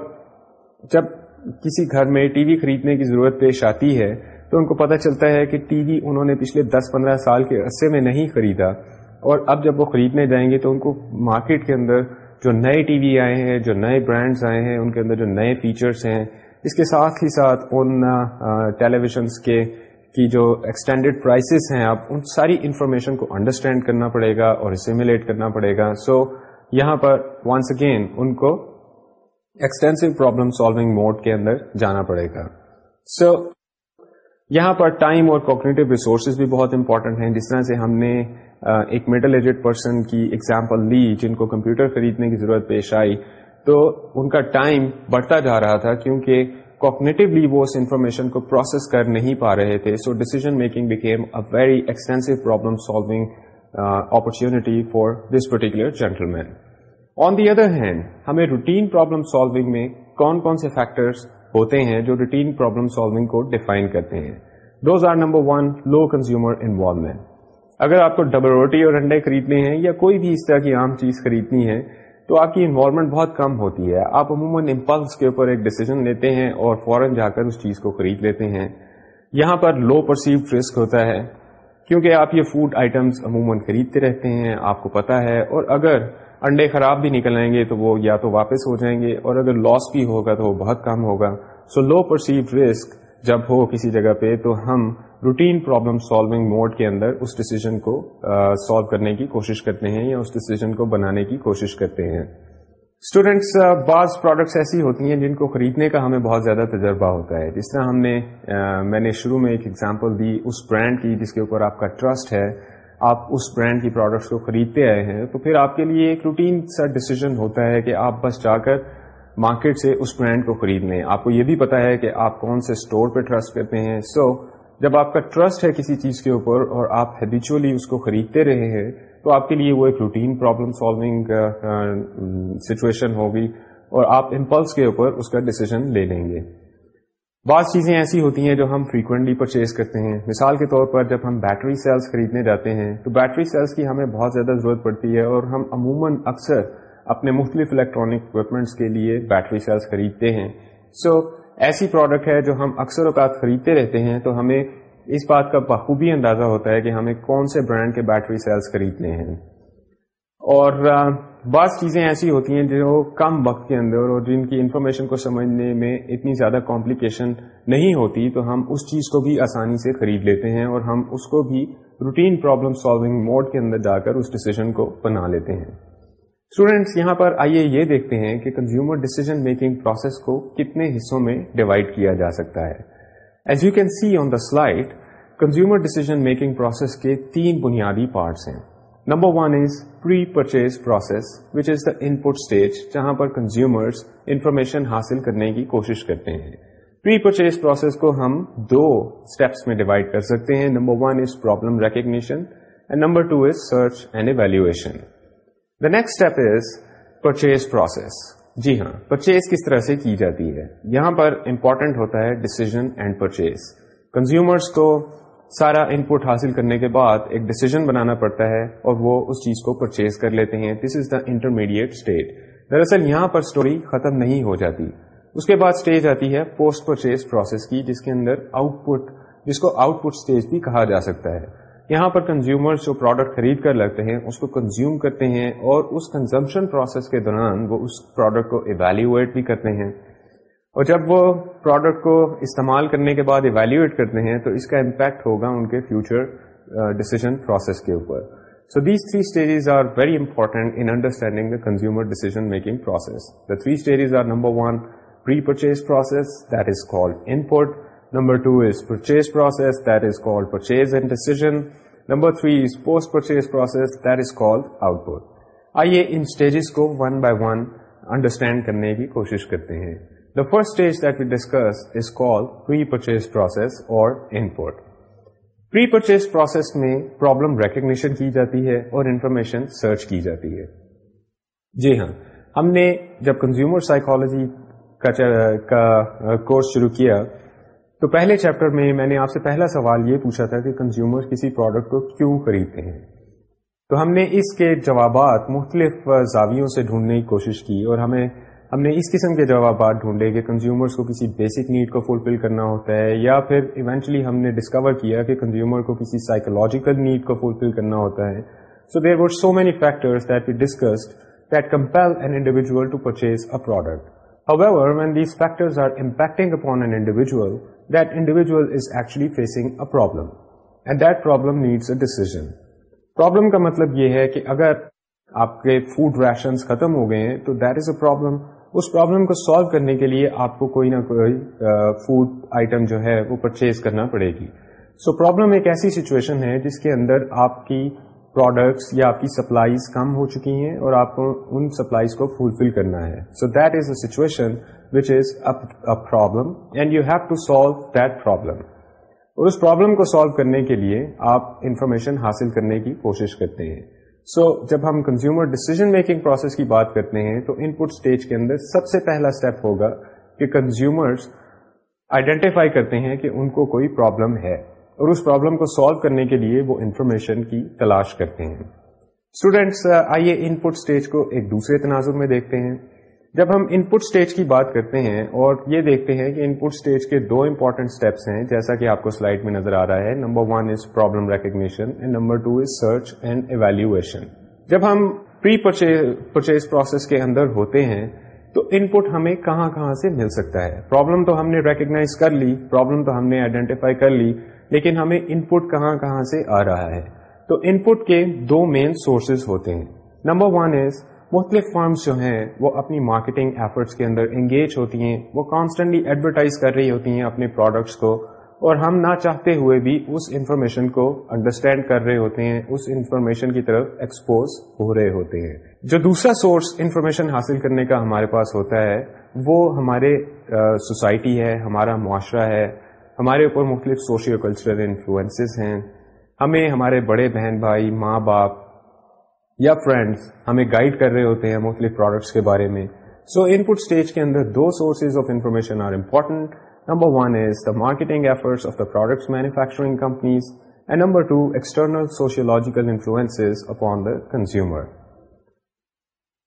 جب کسی گھر میں ٹی وی خریدنے کی ضرورت پیش آتی ہے، تو ان کو پتہ چلتا ہے کہ ٹی وی انہوں نے پچھلے دس پندرہ سال کے عرصے میں نہیں خریدا۔ اور اب جب وہ خریدنے جائیں گے، تو ان کو مارکیٹ کے اندر جو نئے ٹی وی آئے ہیں، جو نئے برانڈز آئے ہیں، ان کے اندر جو نئے فیچرز ہیں، اس کے ساتھ ہی ساتھ ان ٹیلی ویژنس کے کی جو ایکسٹینڈیڈ پرائسز ہیں آپ ان ساری انفارمیشن کو انڈرسٹینڈ کرنا پڑے گا اور اسیمولیٹ کرنا پڑے گا. سو so, یہاں پر ونس اگین ان کو ایکسٹینسو پرابلم سالونگ موڈ کے اندر جانا پڑے گا. سو so, یہاں پر ٹائم اور کوگنیٹو ریسورسز بھی بہت امپورٹنٹ ہیں. جس طرح سے ہم نے ایک مڈل ایجڈ پرسن کی ایگزامپل لی جن کو کمپیوٹر خریدنے کی ضرورت پیش آئی تو ان کا ٹائم بڑھتا جا رہا تھا کیونکہ کوگنیٹولی وہ اس انفارمیشن کو پروسیس کر نہیں پا رہے تھے. So decision making became a very extensive problem solving opportunity for this particular gentleman on the other hand ہمیں روٹین پرابلم سالونگ میں کون کون سے فیکٹرس ہوتے ہیں جو روٹین پرابلم سالونگ کو ڈیفائن کرتے ہیں؟ Those are number one low consumer involvement اگر آپ کو ڈبل روٹی اور انڈے خریدنے ہیں یا کوئی بھی اس طرح کی عام چیز خریدنی ہے تو آپ کی انوالومنٹ بہت کم ہوتی ہے۔ آپ عموماً امپلس کے اوپر ایک ڈیسیزن لیتے ہیں اور فوراً جا کر اس چیز کو خرید لیتے ہیں۔ یہاں پر لو پرسیو رسک ہوتا ہے، کیونکہ آپ یہ فوڈ آئٹمس عموماً خریدتے رہتے ہیں، آپ کو پتا ہے۔ اور اگر انڈے خراب بھی نکل آئیں گے تو وہ یا تو واپس ہو جائیں گے، اور اگر لاس بھی ہوگا تو وہ بہت کم ہوگا۔ سو لو پرسیو رسک جب ہو کسی جگہ پہ، تو ہم روٹین پرابلم سالونگ موڈ کے اندر اس ڈسیزن کو سالو کرنے کی کوشش کرتے ہیں یا اس ڈسیزن کو بنانے کی کوشش کرتے ہیں۔ اسٹوڈینٹس بعض پروڈکٹس ایسی ہوتی ہیں جن کو خریدنے کا ہمیں بہت زیادہ تجربہ ہوتا ہے۔ جس طرح ہم نے میں نے شروع میں ایک ایگزامپل دی اس برانڈ کی جس کے اوپر آپ کا ٹرسٹ ہے۔ آپ اس برانڈ کی پروڈکٹس کو خریدتے آئے ہیں، تو پھر آپ کے لیے ایک روٹین سا ڈیسیزن ہوتا ہے کہ آپ بس جا کر مارکیٹ سے اس برانڈ کو خرید لیں آپ کو یہ بھی پتا ہے کہ آپ کون سے اسٹور پہ ٹرسٹ کرتے ہیں. سو so, جب آپ کا ٹرسٹ ہے کسی چیز کے اوپر اور آپ ہیبیچولی اس کو خریدتے رہے ہیں تو آپ کے لیے وہ ایک روٹین پرابلم سالونگ سچویشن ہوگی اور آپ امپلس کے اوپر اس کا ڈسیزن لے لیں گے. بعض چیزیں ایسی ہوتی ہیں جو ہم فریکوینٹلی پرچیز کرتے ہیں. مثال کے طور پر جب ہم بیٹری سیلس خریدنے جاتے ہیں تو بیٹری سیلس کی ہمیں بہت زیادہ ضرورت پڑتی ہے اور ہم عموماً اکثر اپنے مختلف الیکٹرانک اکوپمنٹس کے لیے بیٹری سیلس خریدتے ہیں۔ سو so, ایسی پروڈکٹ ہے جو ہم اکثر اوقات خریدتے رہتے ہیں تو ہمیں اس بات کا بخوبی اندازہ ہوتا ہے کہ ہمیں کون سے برانڈ کے بیٹری سیلس خریدنے ہیں۔ اور بعض چیزیں ایسی ہوتی ہیں جو کم وقت کے اندر اور جن کی انفارمیشن کو سمجھنے میں اتنی زیادہ کمپلیکیشن نہیں ہوتی تو ہم اس چیز کو بھی آسانی سے خرید لیتے ہیں اور ہم اس کو بھی روٹین پرابلم سالونگ موڈ کے اندر جا کر اس ڈسیزن کو بنا لیتے ہیں۔ اسٹوڈینٹس یہاں پر آئیے یہ دیکھتے ہیں کہ کنزیومر ڈیسیزن میکنگ پروسیس کو کتنے حصوں میں ڈیوائڈ کیا جا سکتا ہے۔ As you can see on the slide consumer decision making process کے تین بنیادی پارٹس ہیں۔ Number one is pre purchase process which is the input stage جہاں پر کنزیومرس انفارمیشن حاصل کرنے کی کوشش کرتے ہیں۔ پری پرچیز پروسیس کو ہم دو اسٹیپس میں ڈیوائڈ کر سکتے ہیں۔ Number one is problem recognition and number two is search and evaluation the next step is purchase process جی ہاں پرچیز کس طرح سے کی جاتی ہے؟ یہاں پر امپورٹنٹ ہوتا ہے ڈسیزن اینڈ پرچیز کنزیومرس کو سارا ان پٹ حاصل کرنے کے بعد ایک ڈیسیزن بنانا پڑتا ہے اور وہ اس چیز کو پرچیز کر لیتے ہیں۔ This is the intermediate state دراصل یہاں پر اسٹوری ختم نہیں ہو جاتی۔ اس کے بعد اسٹیج آتی ہے پوسٹ پرچیز پروسیس کی، جس کے اندر آؤٹ پٹ جس کو آؤٹ پٹ اسٹیج بھی کہا جا سکتا ہے۔ یہاں پر کنزیومر جو پروڈکٹ خرید کر لگتے ہیں، اس کو کنزیوم کرتے ہیں اور اس کنزمپشن پروسیس کے دوران وہ اس پروڈکٹ کو ایویلویٹ بھی کرتے ہیں۔ اور جب وہ پروڈکٹ کو استعمال کرنے کے بعد ایویلویٹ کرتے ہیں، تو اس کا امپیکٹ ہوگا ان کے فیوچر ڈیسیزن پروسیس کے اوپر۔ So these three stages are very important in understanding the consumer decision making process the three stages are number one pre purchase process that is called input number two is purchase process that is called purchase and decision number three is post purchase process that is called output آئیے ان stages کو one by one understand کرنے کی کوشش کرتے ہیں The first stage that we discussed is called pre-purchase process or input. Pre-purchase process میں problem recognition کی جاتی ہے اور انفارمیشن سرچ کی جاتی ہے جی ہاں ہم نے جب کنزیومر سائیکالوجی کا کورس شروع کیا تو پہلے چیپٹر میں میں نے آپ سے پہلا سوال یہ پوچھا تھا کہ کنزیومر کسی پروڈکٹ کو کیوں خریدتے ہیں؟ تو ہم نے اس کے جوابات مختلف زاویوں سے ڈھونڈنے کی کوشش کی اور ہمیں ہم نے اس قسم کے جوابات ڈھونڈے کہ کنزیومرس کو کسی بیسک نیڈ کو فلفل کرنا ہوتا ہے یا پھر ایونچولی ہم نے ڈسکور کیا کہ کنزیومر کو کسی سائیکولوجیکل نیڈ کو فلفل کرنا ہوتا ہے۔ So there were so many factors that we discussed that compel an individual to purchase a product However, when these factors are impacting upon an individual, that individual is actually facing a problem. And that problem needs a decision. Problem کا مطلب یہ ہے کہ اگر آپ کے food ریشنز ختم ہو گئے ہیں تو دیٹ از اے پرابلم اس پرابلم کو سالو کرنے کے لیے آپ کو کوئی نہ کوئی فوڈ آئٹم جو ہے وہ پرچیز کرنا پڑے گی سو so, پرابلم ایک ایسی سچویشن ہے جس کے اندر آپ کی پروڈکٹس یا آپ کی سپلائیز کم ہو چکی ہیں اور آپ کو ان سپلائیز کو فلفل کرنا ہے. So that is a situation which is problem and you have to solve that problem اور اس پرابلم کو سالو کرنے کے لیے آپ انفارمیشن حاصل کرنے کی کوشش کرتے ہیں. سو so, جب ہم کنزیومر ڈیسیزن میکنگ پروسیس کی بات کرتے ہیں تو ان پٹ اسٹیج کے اندر سب سے پہلا اسٹیپ ہوگا کہ کنزیومرس آئیڈینٹیفائی کرتے ہیں کہ ان کو کوئی پرابلم ہے. اور اس پرابلم کو سالو کرنے کے لیے وہ انفارمیشن کی تلاش کرتے ہیں۔ اسٹوڈینٹس آئیے ان پٹ اسٹیج کو ایک دوسرے تناظر میں دیکھتے ہیں۔ جب ہم ان پٹ اسٹیج کی بات کرتے ہیں اور یہ دیکھتے ہیں کہ ان پٹ اسٹیج کے دو امپورٹنٹ اسٹیپس ہیں، جیسا کہ آپ کو سلائڈ میں نظر آ رہا ہے۔ Number one is problem recognition and number two is search and evaluation جب ہم پری پرچیز پروسیس کے اندر ہوتے ہیں تو ان پٹ ہمیں کہاں کہاں سے مل سکتا ہے۔ پرابلم تو ہم نے ریکگنائز کر لی پرابلم تو ہم نے آئیڈینٹیفائی کر لی۔ لیکن ہمیں ان پٹ کہاں کہاں سے آ رہا ہے۔ تو ان پٹ کے دو مین سورسز ہوتے ہیں۔ نمبر ون از مختلف فارمز جو ہیں، وہ اپنی مارکیٹنگ ایفرٹس کے اندر انگیج ہوتی ہیں۔ وہ کانسٹنٹلی ایڈورٹائز کر رہی ہوتی ہیں اپنے پروڈکٹس کو۔ اور ہم نہ چاہتے ہوئے بھی اس انفارمیشن کو انڈرسٹینڈ کر رہے ہوتے ہیں۔ اس انفارمیشن کی طرف ایکسپوز ہو رہے ہوتے ہیں۔ جو دوسرا سورس انفارمیشن حاصل کرنے کا ہمارے پاس ہوتا ہے، وہ ہمارے سوسائٹی ہے، ہمارا معاشرہ ہے۔ ہمارے اوپر مختلف سوشیو کلچرل انفلوئنسز ہیں۔ ہمیں ہمارے بڑے بہن بھائی، ماں باپ یا فرینڈس ہمیں گائڈ کر رہے ہوتے ہیں مختلف پروڈکٹس کے بارے میں۔ سو ان پٹ اسٹیج کے اندر دو sources of information are important number one is the marketing efforts of the products manufacturing companies and number two external sociological influence upon the consumer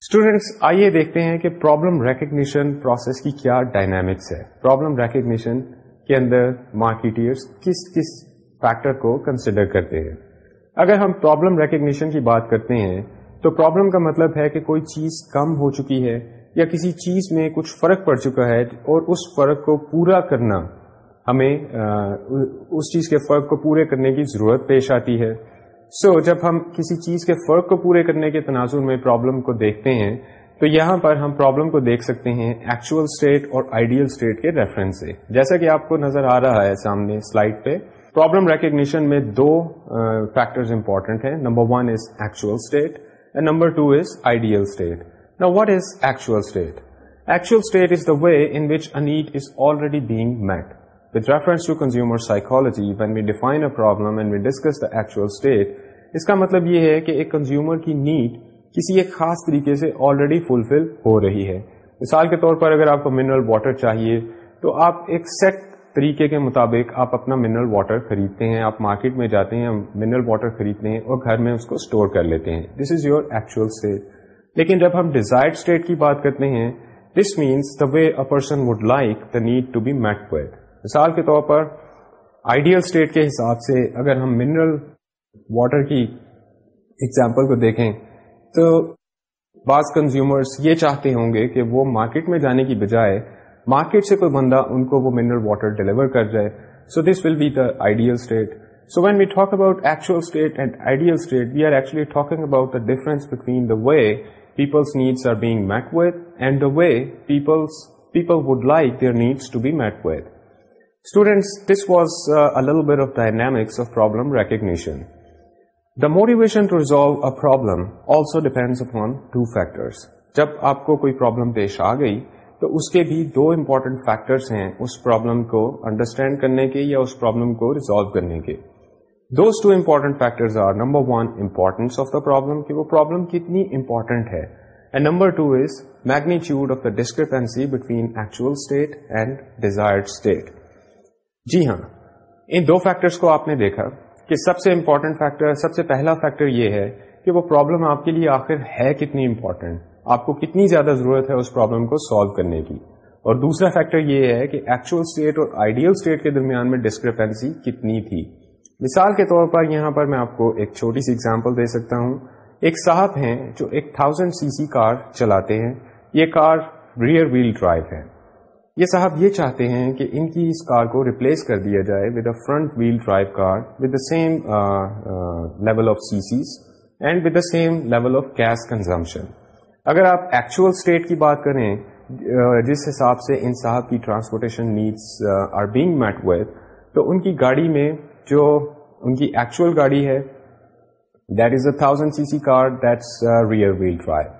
students آئیے دیکھتے ہیں کہ پرابلم ریکگنیشن پروسیس کی کیا ڈائنامکس ہے۔ Problem recognition کے اندر marketers کس کس فیکٹر کو کنسیڈر کرتے ہیں۔ اگر ہم پرابلم ریکگنیشن کی بات کرتے ہیں تو پرابلم کا مطلب ہے کہ کوئی چیز کم ہو چکی ہے یا کسی چیز میں کچھ فرق پڑ چکا ہے اور اس فرق کو پورا کرنا ہمیں اس چیز کے فرق کو پورے کرنے کی ضرورت پیش آتی ہے۔ سو so, جب ہم کسی چیز کے فرق کو پورے کرنے کے تناظر میں پرابلم کو دیکھتے ہیں تو یہاں پر ہم پرابلم کو دیکھ سکتے ہیں ایکچوئل اسٹیٹ اور آئیڈیل اسٹیٹ کے ریفرنس سے۔ جیسا کہ آپ کو نظر آ رہا ہے سامنے سلائڈ پہ پرابلم ریکگنیشن میں دو فیکٹر امپورٹنٹ ہیں۔ Number one is actual state and number two is ideal state نا what is actual state actual state is the way in which a need is already being met with reference to consumer psychology when we define a problem and we discuss the actual state اس کا مطلب یہ ہے کہ ایک consumer کی need کسی ایک خاص طریقے سے آلریڈی فلفل ہو رہی ہے۔ مثال کے طور پر اگر آپ کو منرل واٹر چاہیے، تو آپ ایک سیٹ طریقے کے مطابق آپ اپنا منرل واٹر خریدتے ہیں، آپ مارکیٹ میں جاتے ہیں منرل واٹر خریدتے ہیں اور گھر میں اس کو اسٹور کر لیتے ہیں۔ This is your actual state لیکن جب ہم ڈیزائر اسٹیٹ کی بات کرتے ہیں this means the way a person would like the need to be met with مثال کے طور پر آئیڈیل اسٹیٹ کے حساب سے اگر ہم منرل واٹر کی ایگزامپل کو دیکھیں تو بعض کنزیومرس یہ چاہتے ہوں گے کہ وہ مارکیٹ میں جانے کی بجائے مارکیٹ سے کوئی بندہ ان کو وہ منرل واٹر ڈیلیور کر جائے۔ So this will be the ideal state so when we talk about actual state and ideal state we are actually talking about the difference between the way peoples needs are being met with and the way peoples people would like their needs to be met with students this was Lal bit of dynamics of problem recognition the motivation to resolve a problem also depends upon two factors جب آپ کو کوئی problem پیش آ گئی، تو اس کے بھی دو important factors ہیں اس پرابلم کو انڈرسٹینڈ کرنے کے یا اس پرابلم کو ریزالو کرنے کے. Those two important factors are number one importance of the problem کہ وہ پرابلم کتنی امپورٹنٹ ہے. And number two is magnitude of the discrepancy between actual state and desired state جی ہاں ان دو فیکٹرس کو آپ نے دیکھا. کہ سب سے امپورٹنٹ فیکٹر سب سے پہلا فیکٹر یہ ہے کہ وہ پرابلم آپ کے لیے آخر ہے کتنی امپورٹنٹ آپ کو کتنی زیادہ ضرورت ہے اس پرابلم کو سالو کرنے کی. اور دوسرا فیکٹر یہ ہے کہ ایکچوئل اسٹیٹ اور آئیڈیل اسٹیٹ کے درمیان میں ڈسکرپینسی کتنی تھی. مثال کے طور پر یہاں پر میں آپ کو ایک چھوٹی سی ایگزامپل دے سکتا ہوں. ایک صاحب ہیں جو ایک تھاؤزینڈ سی سی کار چلاتے ہیں. یہ کار ریئر ویل ڈرائیو ہے. یہ صاحب یہ چاہتے ہیں کہ ان کی اس کار کو ریپلیس کر دیا جائے with a front wheel drive car with the same level of CCs and with the same level of gas consumption اگر آپ ایکچوئل اسٹیٹ کی بات کریں uh, جس حساب سے ان صاحب کی transportation needs are being met with تو ان کی گاڑی میں جو ان کی ایکچوئل گاڑی ہے that is a thousand C C car that's rear wheel drive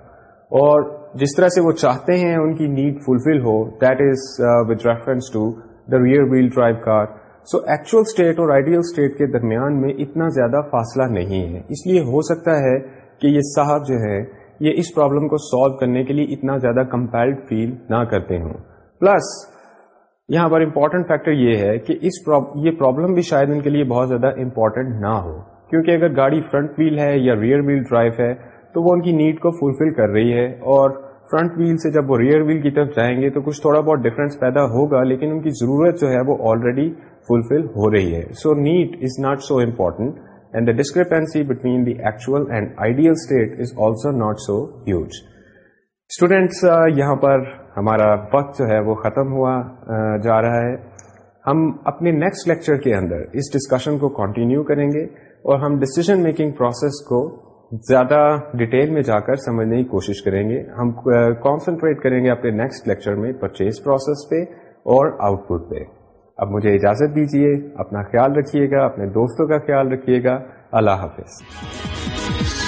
اور جس طرح سے وہ چاہتے ہیں ان کی need fulfil who that is with reference to the rear wheel drive car so actual state اور آئیڈیل اسٹیٹ کے درمیان میں اتنا زیادہ فاصلہ نہیں ہے۔ اس لیے ہو سکتا ہے کہ یہ صاحب جو ہے، یہ اس پرابلم کو سالو کرنے کے لیے اتنا زیادہ کمپیلڈ فیل نہ کرتے ہوں۔ پلس یہاں پر امپورٹنٹ فیکٹر یہ ہے کہ اس یہ پرابلم بھی شاید ان کے لیے بہت زیادہ امپورٹنٹ نہ ہو۔ کیونکہ اگر گاڑی فرنٹ ویل ہے یا ریئر ویل ڈرائیو ہے تو وہ ان کی نیڈ کو فلفل کر رہی ہے اور فرنٹ ویل سے جب وہ ریئر ویل کی طرف جائیں گے تو کچھ تھوڑا بہت ڈفرینس پیدا ہوگا، لیکن ان کی ضرورت جو ہے وہ آلریڈی فلفل ہو رہی ہے۔ So need is not so important and the discrepancy between the actual and ideal state is also not so huge students یہاں پر ہمارا وقت جو ہے وہ ختم ہوا جا رہا ہے۔ ہم اپنے نیکسٹ لیکچر کے اندر اس ڈسکشن کو کنٹینیو کریں گے اور ہم ڈسیزن میکنگ پروسیس کو زیادہ ڈیٹیل میں جا کر سمجھنے کی کوشش کریں گے۔ ہم کانسنٹریٹ کریں گے اپنے نیکسٹ لیکچر میں پرچیز پروسیس پہ اور آؤٹ پٹ پہ۔ اب مجھے اجازت دیجیے اپنا خیال رکھیے گا، اپنے دوستوں کا خیال رکھیے گا۔ اللہ حافظ۔